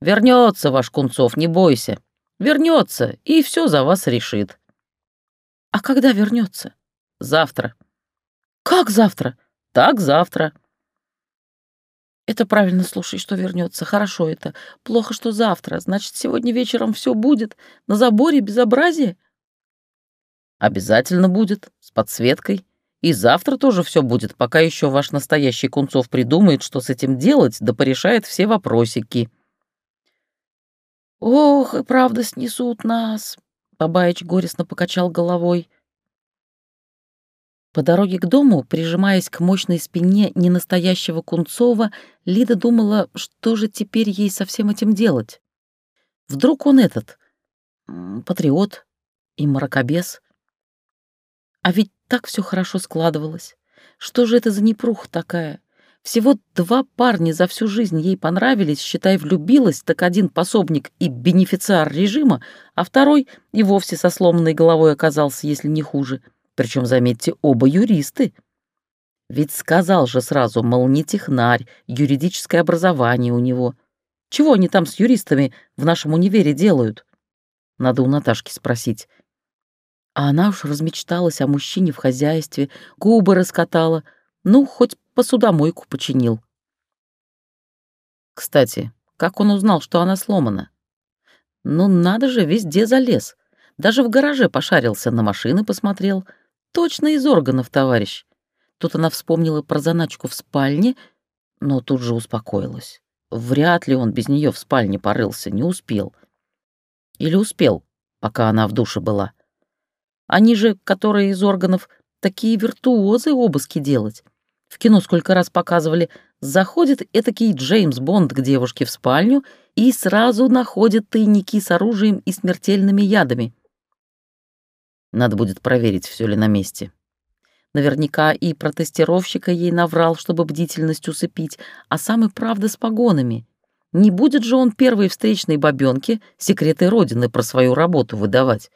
Вернется ваш Кунцов, не бойся. Вернется и все за вас решит. А когда вернется? Завтра. Как завтра? Так завтра. Это правильно, слушай, что вернется. Хорошо это. Плохо, что завтра. Значит, сегодня вечером все будет. На заборе безобразие. Обязательно будет. С подсветкой. И завтра тоже все будет, пока еще ваш настоящий Кунцов придумает, что с этим делать, да порешает все вопросики». «Ох, и правда снесут нас», — Бабаич горестно покачал головой. По дороге к дому, прижимаясь к мощной спине ненастоящего Кунцова, Лида думала, что же теперь ей со всем этим делать. Вдруг он этот, патриот и мракобес. А ведь так все хорошо складывалось. Что же это за непруха такая? Всего два парня за всю жизнь ей понравились, считай, влюбилась, так один пособник и бенефициар режима, а второй и вовсе со сломанной головой оказался, если не хуже. Причем, заметьте, оба юристы. Ведь сказал же сразу, мол, не технарь, юридическое образование у него. Чего они там с юристами в нашем универе делают? Надо у Наташки спросить. А она уж размечталась о мужчине в хозяйстве, губы раскатала, ну, хоть посудомойку починил. Кстати, как он узнал, что она сломана? Ну надо же, везде залез. Даже в гараже пошарился, на машины посмотрел. Точно из органов, товарищ. Тут она вспомнила про заначку в спальне, но тут же успокоилась. Вряд ли он без нее в спальне порылся, не успел. Или успел, пока она в душе была. Они же, которые из органов, такие виртуозы обыски делать. В кино сколько раз показывали, заходит этакий Джеймс Бонд к девушке в спальню и сразу находит тайники с оружием и смертельными ядами. Надо будет проверить, все ли на месте. Наверняка и протестировщика ей наврал, чтобы бдительность усыпить, а сам и правда с погонами. Не будет же он первой встречной бабёнке секреты Родины про свою работу выдавать.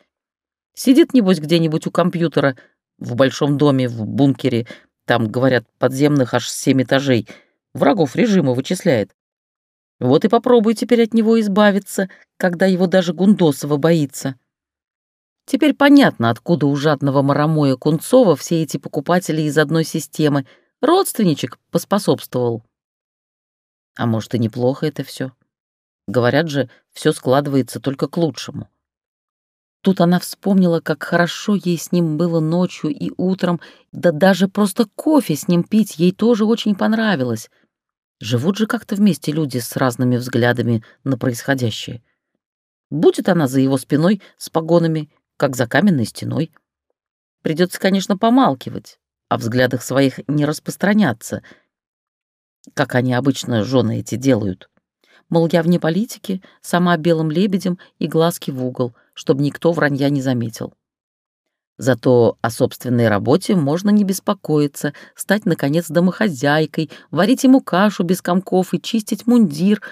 Сидит, небось, где-нибудь у компьютера, в большом доме, в бункере, там, говорят, подземных аж семь этажей, врагов режима вычисляет. Вот и попробуй теперь от него избавиться, когда его даже Гундосова боится. Теперь понятно, откуда у жадного Марамоя Кунцова все эти покупатели из одной системы. Родственничек поспособствовал. А может, и неплохо это все. Говорят же, все складывается только к лучшему. Тут она вспомнила, как хорошо ей с ним было ночью и утром, да даже просто кофе с ним пить ей тоже очень понравилось. Живут же как-то вместе люди с разными взглядами на происходящее. Будет она за его спиной с погонами, как за каменной стеной. Придется, конечно, помалкивать, о взглядах своих не распространяться, как они обычно жены эти делают. Мол, я вне политики, сама белым лебедем и глазки в угол, чтобы никто вранья не заметил. Зато о собственной работе можно не беспокоиться, стать, наконец, домохозяйкой, варить ему кашу без комков и чистить мундир.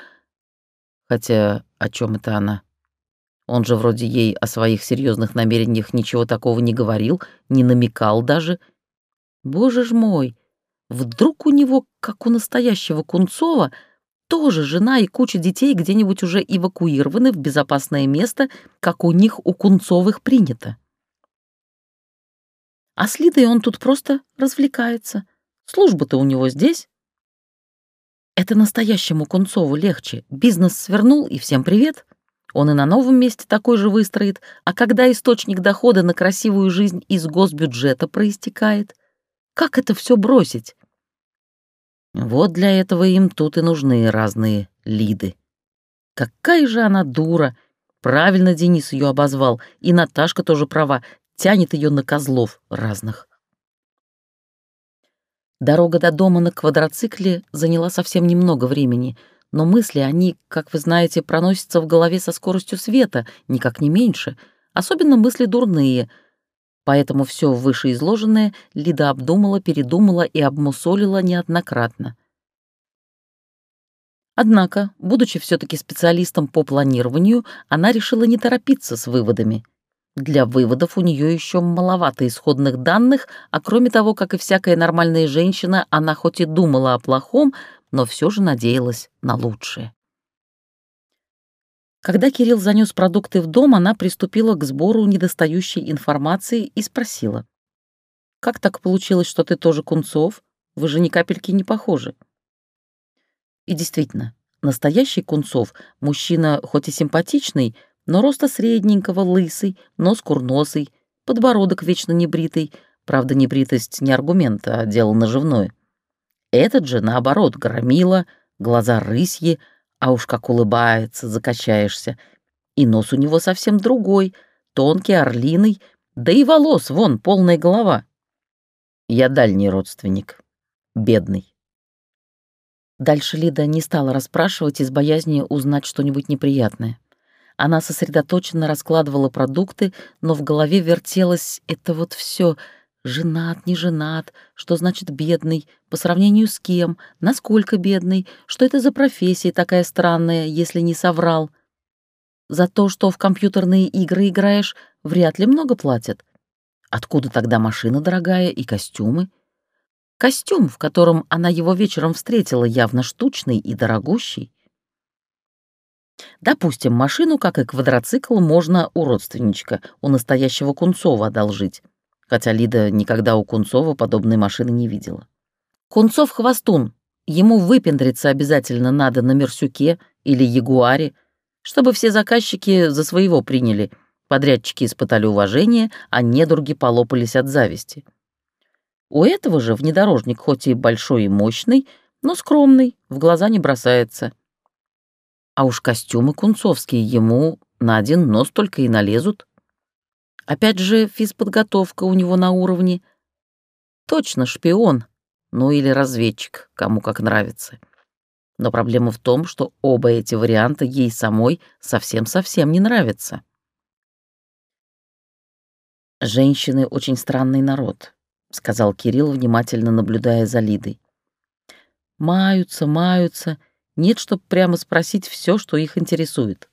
Хотя о чем это она? Он же вроде ей о своих серьезных намерениях ничего такого не говорил, не намекал даже. Боже ж мой, вдруг у него, как у настоящего Кунцова, тоже жена и куча детей где-нибудь уже эвакуированы в безопасное место, как у них у Кунцовых принято. А с Лидой он тут просто развлекается. Служба-то у него здесь. Это настоящему Кунцову легче. Бизнес свернул, и всем привет. Он и на новом месте такой же выстроит, а когда источник дохода на красивую жизнь из госбюджета проистекает, как это все бросить? Вот для этого им тут и нужны разные лиды. Какая же она дура! Правильно Денис ее обозвал, и Наташка тоже права, тянет ее на козлов разных. Дорога до дома на квадроцикле заняла совсем немного времени, но мысли, они, как вы знаете, проносятся в голове со скоростью света, никак не меньше, особенно мысли дурные. Поэтому все вышеизложенное Лида обдумала, передумала и обмусолила неоднократно. Однако, будучи все таки специалистом по планированию, она решила не торопиться с выводами — для выводов у нее еще маловато исходных данных, а кроме того, как и всякая нормальная женщина, она хоть и думала о плохом, но все же надеялась на лучшее. Когда Кирилл занес продукты в дом, она приступила к сбору недостающей информации и спросила. «Как так получилось, что ты тоже Кунцов? Вы же ни капельки не похожи». И действительно, настоящий Кунцов, мужчина хоть и симпатичный, но роста средненького, лысый, нос курносый, подбородок вечно небритый, правда, небритость не аргумент, а дело наживное. Этот же, наоборот, громила, глаза рысьи, а уж как улыбается, закачаешься. И нос у него совсем другой, тонкий, орлиный, да и волос, вон, полная голова. Я дальний родственник, бедный. Дальше Лида не стала расспрашивать из боязни узнать что-нибудь неприятное. Она сосредоточенно раскладывала продукты, но в голове вертелось это вот все женат, не женат, что значит бедный, по сравнению с кем, насколько бедный, что это за профессия такая странная, если не соврал. За то, что в компьютерные игры играешь, вряд ли много платят. Откуда тогда машина дорогая и костюмы? Костюм, в котором она его вечером встретила, явно штучный и дорогущий. Допустим, машину, как и квадроцикл, можно у родственничка, у настоящего Кунцова одолжить, хотя Лида никогда у Кунцова подобной машины не видела. Кунцов хвостун, ему выпендриться обязательно надо на Мерсюке или Ягуаре, Чтобы все заказчики за своего приняли, подрядчики испытали уважение, а недруги полопались от зависти. У этого же внедорожник хоть и большой и мощный, но скромный, в глаза не бросается. А уж костюмы кунцовские ему на один нос только и налезут. Опять же, физподготовка у него на уровне. Точно шпион, ну или разведчик, кому как нравится. Но проблема в том, что оба эти варианта ей самой совсем-совсем не нравятся. «Женщины — очень странный народ», — сказал Кирилл, внимательно наблюдая за Лидой. «Маются, маются. Нет, чтоб прямо спросить все, что их интересует».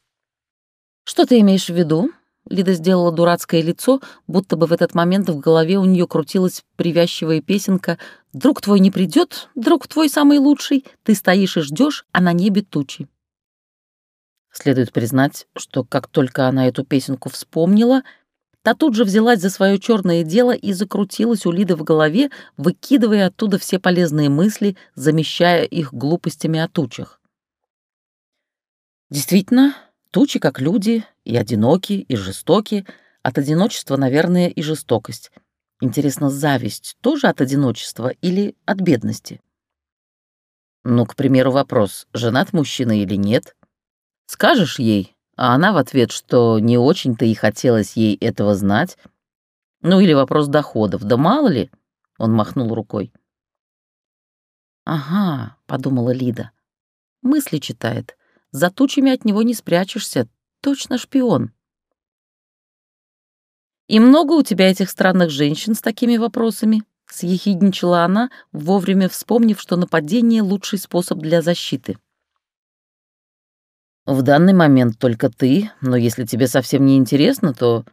«Что ты имеешь в виду?» Лида сделала дурацкое лицо, будто бы в этот момент в голове у нее крутилась привязчивая песенка «Друг твой не придет, друг твой самый лучший, ты стоишь и ждешь, а на небе тучи». Следует признать, что как только она эту песенку вспомнила, та тут же взялась за свое черное дело и закрутилась у Лиды в голове, выкидывая оттуда все полезные мысли, замещая их глупостями о тучах. Действительно, Тучи, как люди, и одиноки, и жестоки. От одиночества, наверное, и жестокость. Интересно, зависть тоже от одиночества или от бедности? Ну, к примеру, вопрос, женат мужчина или нет. Скажешь ей, а она в ответ, что не очень-то и хотелось ей этого знать. Ну или вопрос доходов, да мало ли, он махнул рукой. «Ага», — подумала Лида, — мысли читает. За тучами от него не спрячешься. Точно шпион. «И много у тебя этих странных женщин с такими вопросами?» — съехидничала она, вовремя вспомнив, что нападение — лучший способ для защиты. «В данный момент только ты, но если тебе совсем не интересно, то...»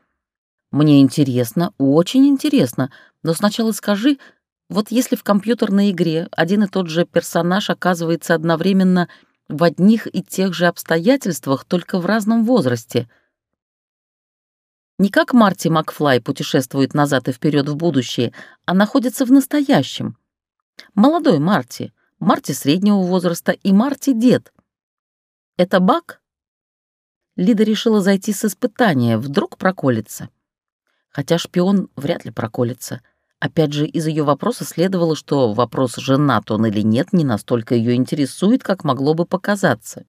«Мне интересно, очень интересно, но сначала скажи, вот если в компьютерной игре один и тот же персонаж оказывается одновременно в одних и тех же обстоятельствах, только в разном возрасте. Не как Марти Макфлай путешествует назад и вперед в будущее, а находится в настоящем. Молодой Марти, Марти среднего возраста и Марти дед. Это баг? Лида решила зайти с испытания, вдруг проколется. Хотя шпион вряд ли проколется — Опять же, из ее вопроса следовало, что вопрос, женат он или нет, не настолько ее интересует, как могло бы показаться.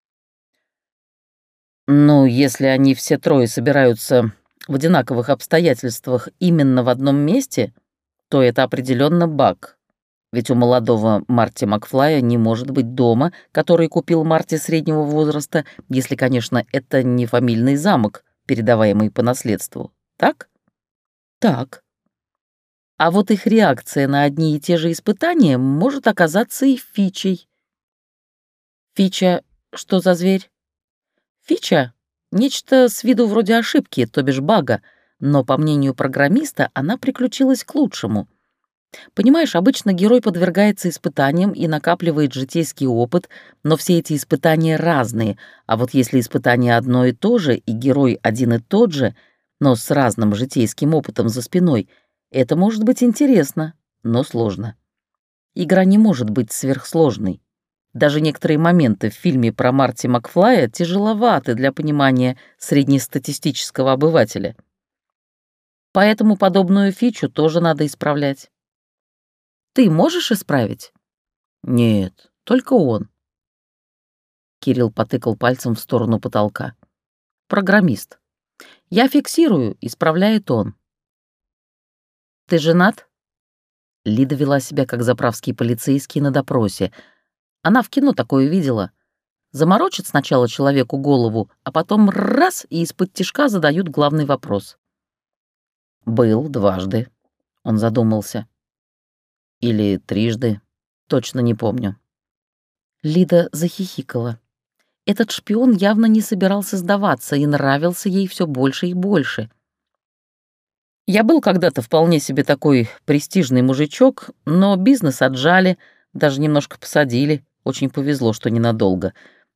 «Ну, если они все трое собираются в одинаковых обстоятельствах именно в одном месте, то это определенно баг. Ведь у молодого Марти Макфлая не может быть дома, который купил Марти среднего возраста, если, конечно, это не фамильный замок, передаваемый по наследству. Так? Так а вот их реакция на одни и те же испытания может оказаться и фичей. Фича — что за зверь? Фича — нечто с виду вроде ошибки, то бишь бага, но, по мнению программиста, она приключилась к лучшему. Понимаешь, обычно герой подвергается испытаниям и накапливает житейский опыт, но все эти испытания разные, а вот если испытание одно и то же, и герой один и тот же, но с разным житейским опытом за спиной — это может быть интересно, но сложно. Игра не может быть сверхсложной. Даже некоторые моменты в фильме про Марти Макфлая тяжеловаты для понимания среднестатистического обывателя. Поэтому подобную фичу тоже надо исправлять. Ты можешь исправить? Нет, только он. Кирилл потыкал пальцем в сторону потолка. Программист. Я фиксирую, исправляет он. Ты женат?» Лида вела себя как заправский полицейский на допросе. Она в кино такое видела. Заморочит сначала человеку голову, а потом раз и из-под тишка задают главный вопрос. «Был дважды», — он задумался. «Или трижды, точно не помню». Лида захихикала. Этот шпион явно не собирался сдаваться и нравился ей все больше и больше — я был когда-то вполне себе такой престижный мужичок, но бизнес отжали, даже немножко посадили. Очень повезло, что ненадолго.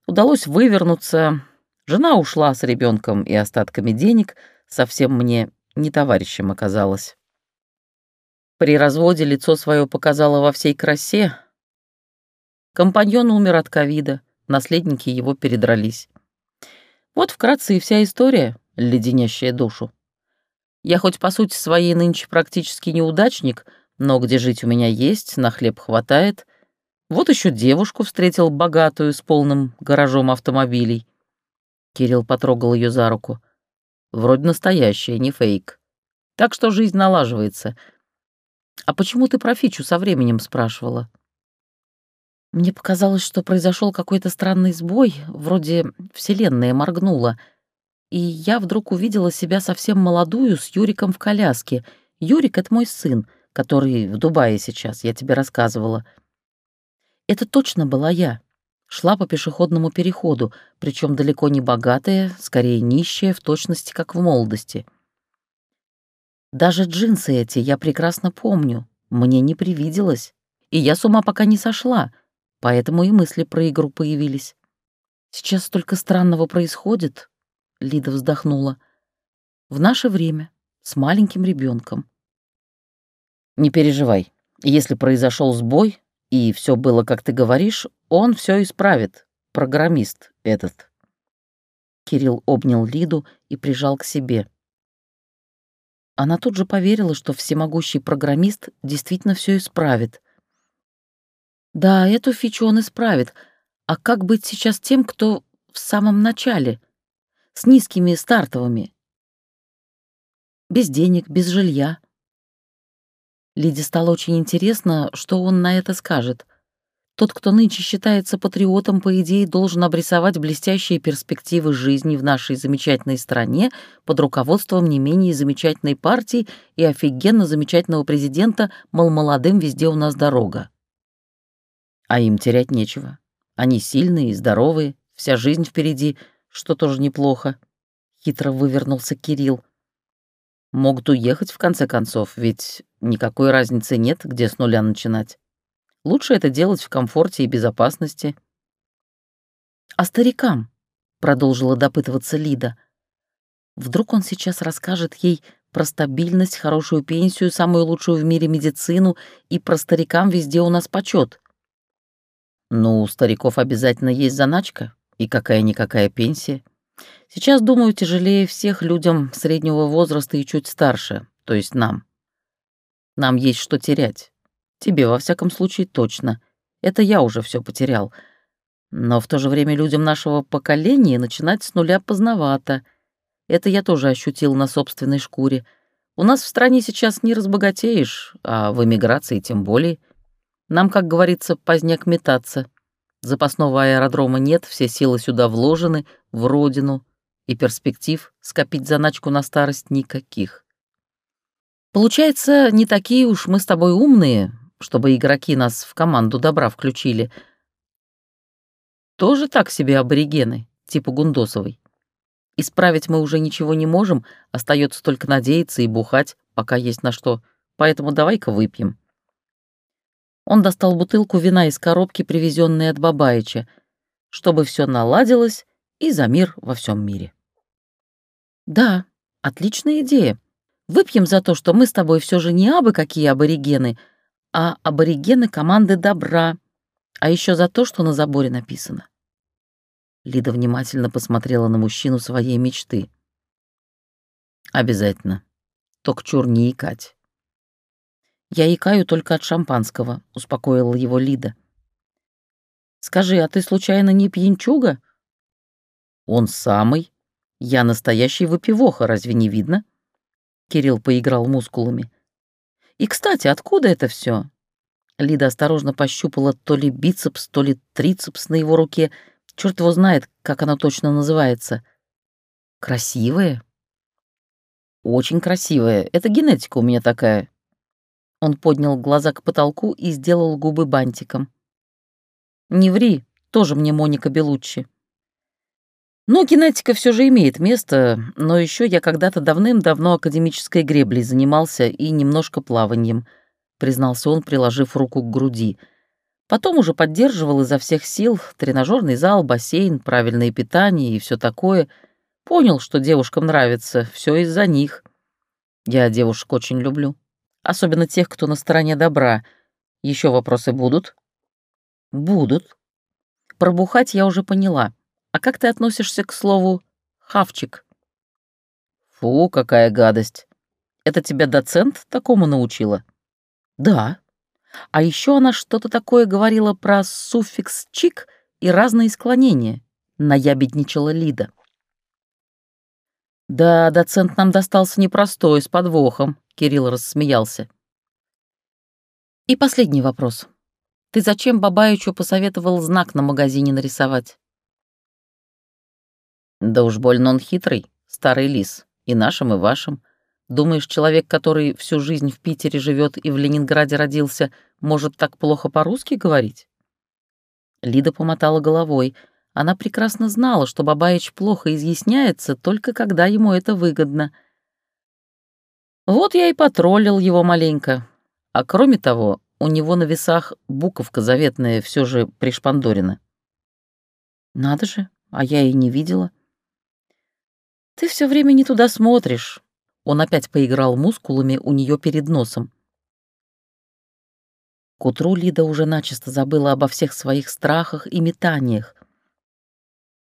Удалось вывернуться. Жена ушла с ребенком и остатками денег, совсем мне не товарищем оказалась. При разводе лицо свое показало во всей красе. Компаньон умер от ковида, наследники его передрались. Вот вкратце и вся история, леденящая душу. Я хоть по сути своей нынче практически неудачник, но где жить у меня есть, на хлеб хватает. Вот еще девушку встретил богатую с полным гаражом автомобилей. Кирилл потрогал ее за руку. Вроде настоящая, не фейк. Так что жизнь налаживается. А почему ты про Фичу со временем спрашивала? Мне показалось, что произошел какой-то странный сбой, вроде Вселенная моргнула, и я вдруг увидела себя совсем молодую с Юриком в коляске. Юрик — это мой сын, который в Дубае сейчас, я тебе рассказывала. Это точно была я. Шла по пешеходному переходу, причем далеко не богатая, скорее нищая, в точности, как в молодости. Даже джинсы эти я прекрасно помню, мне не привиделось, и я с ума пока не сошла — Поэтому и мысли про игру появились. Сейчас столько странного происходит, Лида вздохнула. В наше время, с маленьким ребенком. Не переживай. Если произошел сбой, и все было, как ты говоришь, он все исправит. Программист этот. Кирилл обнял Лиду и прижал к себе. Она тут же поверила, что всемогущий программист действительно все исправит. Да, эту фичу он исправит. А как быть сейчас тем, кто в самом начале? С низкими стартовыми? Без денег, без жилья. Лиде стало очень интересно, что он на это скажет. Тот, кто нынче считается патриотом, по идее, должен обрисовать блестящие перспективы жизни в нашей замечательной стране под руководством не менее замечательной партии и офигенно замечательного президента, мол, молодым везде у нас дорога. А им терять нечего. Они сильные и здоровые, вся жизнь впереди, что тоже неплохо. Хитро вывернулся Кирилл. Могут уехать, в конце концов, ведь никакой разницы нет, где с нуля начинать. Лучше это делать в комфорте и безопасности. «А старикам?» — продолжила допытываться Лида. «Вдруг он сейчас расскажет ей про стабильность, хорошую пенсию, самую лучшую в мире медицину и про старикам везде у нас почет. Ну, у стариков обязательно есть заначка и какая-никакая пенсия. Сейчас, думаю, тяжелее всех людям среднего возраста и чуть старше, то есть нам. Нам есть что терять. Тебе, во всяком случае, точно. Это я уже все потерял. Но в то же время людям нашего поколения начинать с нуля поздновато. Это я тоже ощутил на собственной шкуре. У нас в стране сейчас не разбогатеешь, а в эмиграции тем более. Нам, как говорится, поздняк метаться. Запасного аэродрома нет, все силы сюда вложены, в родину, и перспектив скопить заначку на старость никаких. Получается, не такие уж мы с тобой умные, чтобы игроки нас в команду добра включили. Тоже так себе аборигены, типа Гундосовой. Исправить мы уже ничего не можем, остается только надеяться и бухать, пока есть на что. Поэтому давай-ка выпьем. Он достал бутылку вина из коробки, привезенной от Бабаича, чтобы все наладилось и за мир во всем мире. «Да, отличная идея. Выпьем за то, что мы с тобой все же не абы какие аборигены, а аборигены команды добра, а еще за то, что на заборе написано». Лида внимательно посмотрела на мужчину своей мечты. «Обязательно. Только чур не икать». «Я икаю только от шампанского», — успокоила его Лида. «Скажи, а ты случайно не пьянчуга?» «Он самый. Я настоящий выпивоха, разве не видно?» Кирилл поиграл мускулами. «И, кстати, откуда это все? Лида осторожно пощупала то ли бицепс, то ли трицепс на его руке. Черт его знает, как она точно называется. Красивая? Очень красивая. Это генетика у меня такая. Он поднял глаза к потолку и сделал губы бантиком. «Не ври, тоже мне Моника Белуччи». «Ну, кинетика все же имеет место, но еще я когда-то давным-давно академической греблей занимался и немножко плаванием», признался он, приложив руку к груди. Потом уже поддерживал изо всех сил тренажерный зал, бассейн, правильное питание и все такое. Понял, что девушкам нравится, все из-за них. Я девушек очень люблю особенно тех, кто на стороне добра. Еще вопросы будут? Будут. Пробухать я уже поняла. А как ты относишься к слову хавчик». «Фу, какая гадость! Это тебя доцент такому научила?» «Да. А еще она что-то такое говорила про суффикс «чик» и разные склонения», — наябедничала Лида. «Да, доцент нам достался непростой, с подвохом», — Кирилл рассмеялся. «И последний вопрос. Ты зачем Бабаичу посоветовал знак на магазине нарисовать?» «Да уж больно он хитрый, старый лис, и нашим, и вашим. Думаешь, человек, который всю жизнь в Питере живет и в Ленинграде родился, может так плохо по-русски говорить?» Лида помотала головой — она прекрасно знала, что Бабаич плохо изъясняется только когда ему это выгодно. Вот я и потроллил его маленько. А кроме того, у него на весах буковка заветная все же пришпандорена. Надо же, а я и не видела. Ты все время не туда смотришь. Он опять поиграл мускулами у нее перед носом. К утру Лида уже начисто забыла обо всех своих страхах и метаниях.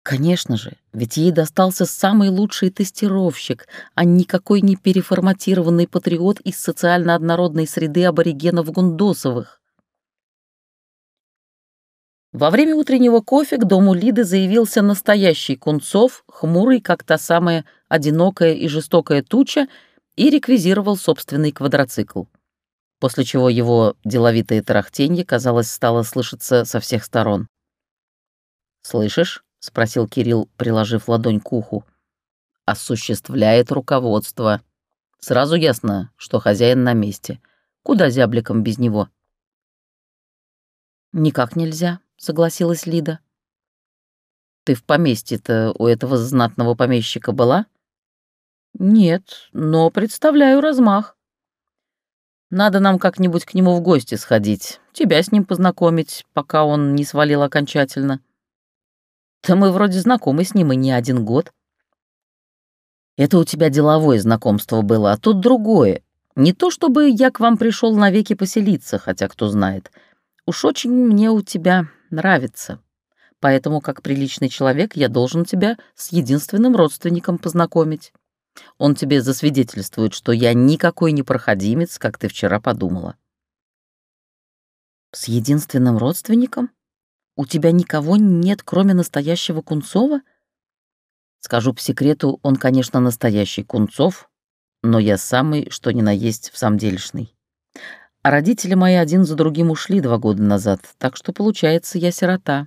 Конечно же, ведь ей достался самый лучший тестировщик, а никакой не переформатированный патриот из социально однородной среды аборигенов Гундосовых. Во время утреннего кофе к дому Лиды заявился настоящий Кунцов, хмурый, как та самая одинокая и жестокая туча, и реквизировал собственный квадроцикл. После чего его деловитое тарахтенье, казалось, стало слышаться со всех сторон. «Слышишь?» — спросил Кирилл, приложив ладонь к уху. «Осуществляет руководство. Сразу ясно, что хозяин на месте. Куда зябликом без него?» «Никак нельзя», — согласилась Лида. «Ты в поместье-то у этого знатного помещика была?» «Нет, но представляю размах». «Надо нам как-нибудь к нему в гости сходить, тебя с ним познакомить, пока он не свалил окончательно». Да мы вроде знакомы с ним и не один год. Это у тебя деловое знакомство было, а тут другое. Не то чтобы я к вам пришел навеки поселиться, хотя кто знает. Уж очень мне у тебя нравится. Поэтому, как приличный человек, я должен тебя с единственным родственником познакомить. Он тебе засвидетельствует, что я никакой не проходимец, как ты вчера подумала. С единственным родственником? У тебя никого нет, кроме настоящего Кунцова? Скажу по секрету, он, конечно, настоящий Кунцов, но я самый, что ни на есть, в самом делешный. А родители мои один за другим ушли два года назад, так что, получается, я сирота.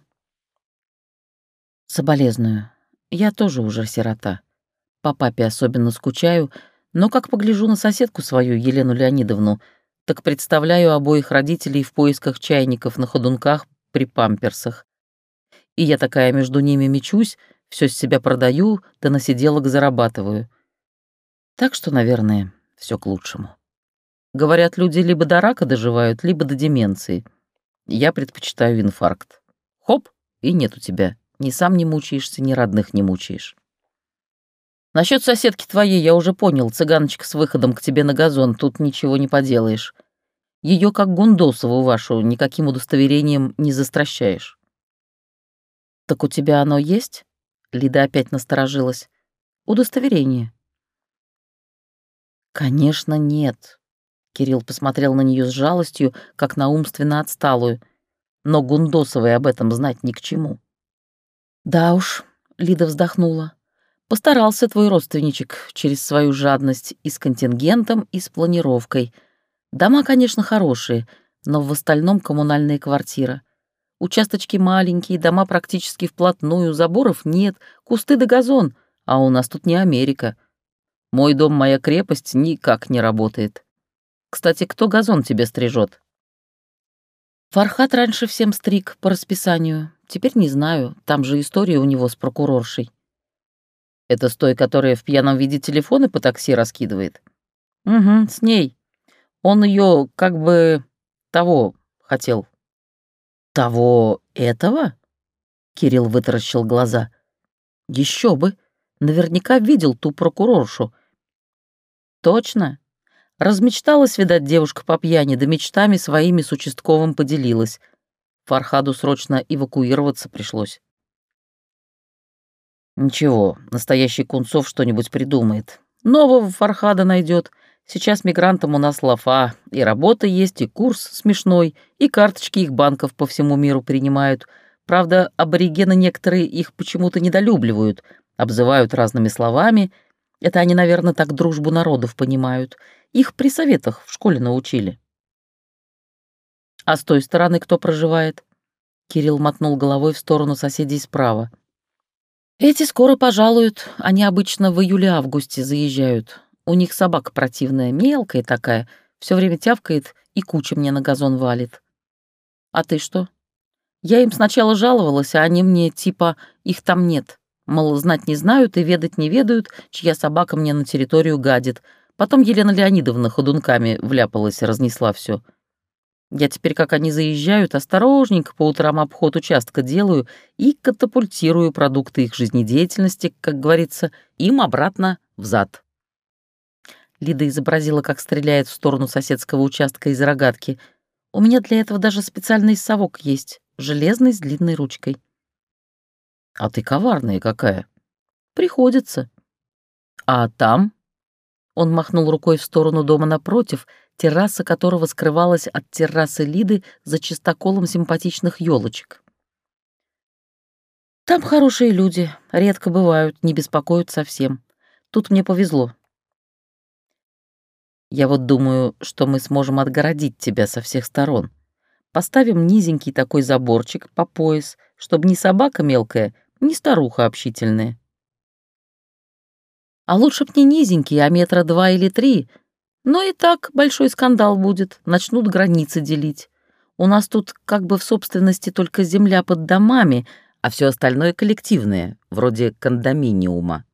Соболезную. Я тоже уже сирота. По папе особенно скучаю, но как погляжу на соседку свою, Елену Леонидовну, так представляю обоих родителей в поисках чайников на ходунках при памперсах. И я такая между ними мечусь, все с себя продаю, да на сиделок зарабатываю. Так что, наверное, все к лучшему. Говорят, люди либо до рака доживают, либо до деменции. Я предпочитаю инфаркт. Хоп, и нет у тебя. Ни сам не мучаешься, ни родных не мучаешь. Насчет соседки твоей я уже понял, цыганочка с выходом к тебе на газон, тут ничего не поделаешь. Ее, как Гундосову вашу, никаким удостоверением не застращаешь. «Так у тебя оно есть?» Лида опять насторожилась. «Удостоверение». «Конечно, нет». Кирилл посмотрел на нее с жалостью, как на умственно отсталую. Но Гундосовой об этом знать ни к чему. «Да уж», — Лида вздохнула. «Постарался твой родственничек через свою жадность и с контингентом, и с планировкой — Дома, конечно, хорошие, но в остальном коммунальная квартира. Участочки маленькие, дома практически вплотную, заборов нет, кусты да газон, а у нас тут не Америка. Мой дом, моя крепость никак не работает. Кстати, кто газон тебе стрижет? Фархат раньше всем стриг по расписанию. Теперь не знаю, там же история у него с прокуроршей. Это с той, которая в пьяном виде телефоны по такси раскидывает? Угу, с ней. Он ее как бы того хотел. Того этого? Кирилл вытаращил глаза. Еще бы. Наверняка видел ту прокуроршу. Точно. Размечталась, видать, девушка по пьяни, да мечтами своими с участковым поделилась. Фархаду срочно эвакуироваться пришлось. Ничего, настоящий Кунцов что-нибудь придумает. Нового Фархада найдет. Сейчас мигрантам у нас лафа. И работа есть, и курс смешной, и карточки их банков по всему миру принимают. Правда, аборигены некоторые их почему-то недолюбливают, обзывают разными словами. Это они, наверное, так дружбу народов понимают. Их при советах в школе научили. А с той стороны кто проживает? Кирилл мотнул головой в сторону соседей справа. Эти скоро пожалуют, они обычно в июле-августе заезжают. У них собака противная, мелкая такая, все время тявкает и куча мне на газон валит. А ты что? Я им сначала жаловалась, а они мне типа «их там нет». Мол, знать не знают и ведать не ведают, чья собака мне на территорию гадит. Потом Елена Леонидовна ходунками вляпалась разнесла все. Я теперь, как они заезжают, осторожненько по утрам обход участка делаю и катапультирую продукты их жизнедеятельности, как говорится, им обратно в зад. Лида изобразила, как стреляет в сторону соседского участка из рогатки. У меня для этого даже специальный совок есть, железный с длинной ручкой. А ты коварная какая. Приходится. А там? Он махнул рукой в сторону дома напротив, терраса которого скрывалась от террасы Лиды за чистоколом симпатичных елочек. Там хорошие люди, редко бывают, не беспокоят совсем. Тут мне повезло. Я вот думаю, что мы сможем отгородить тебя со всех сторон. Поставим низенький такой заборчик по пояс, чтобы ни собака мелкая, ни старуха общительная. А лучше б не низенький, а метра два или три, но и так большой скандал будет, начнут границы делить. У нас тут как бы в собственности только земля под домами, а все остальное коллективное, вроде кондоминиума.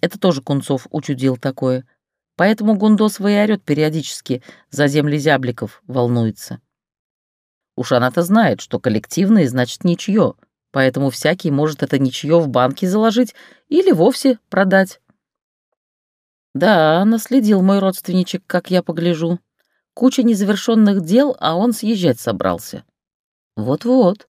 Это тоже Кунцов учудил такое. Поэтому Гундосова и орёт периодически, за земли зябликов волнуется. Уж она-то знает, что коллективное значит ничье, поэтому всякий может это ничье в банке заложить или вовсе продать. Да, наследил мой родственничек, как я погляжу. Куча незавершенных дел, а он съезжать собрался. Вот-вот.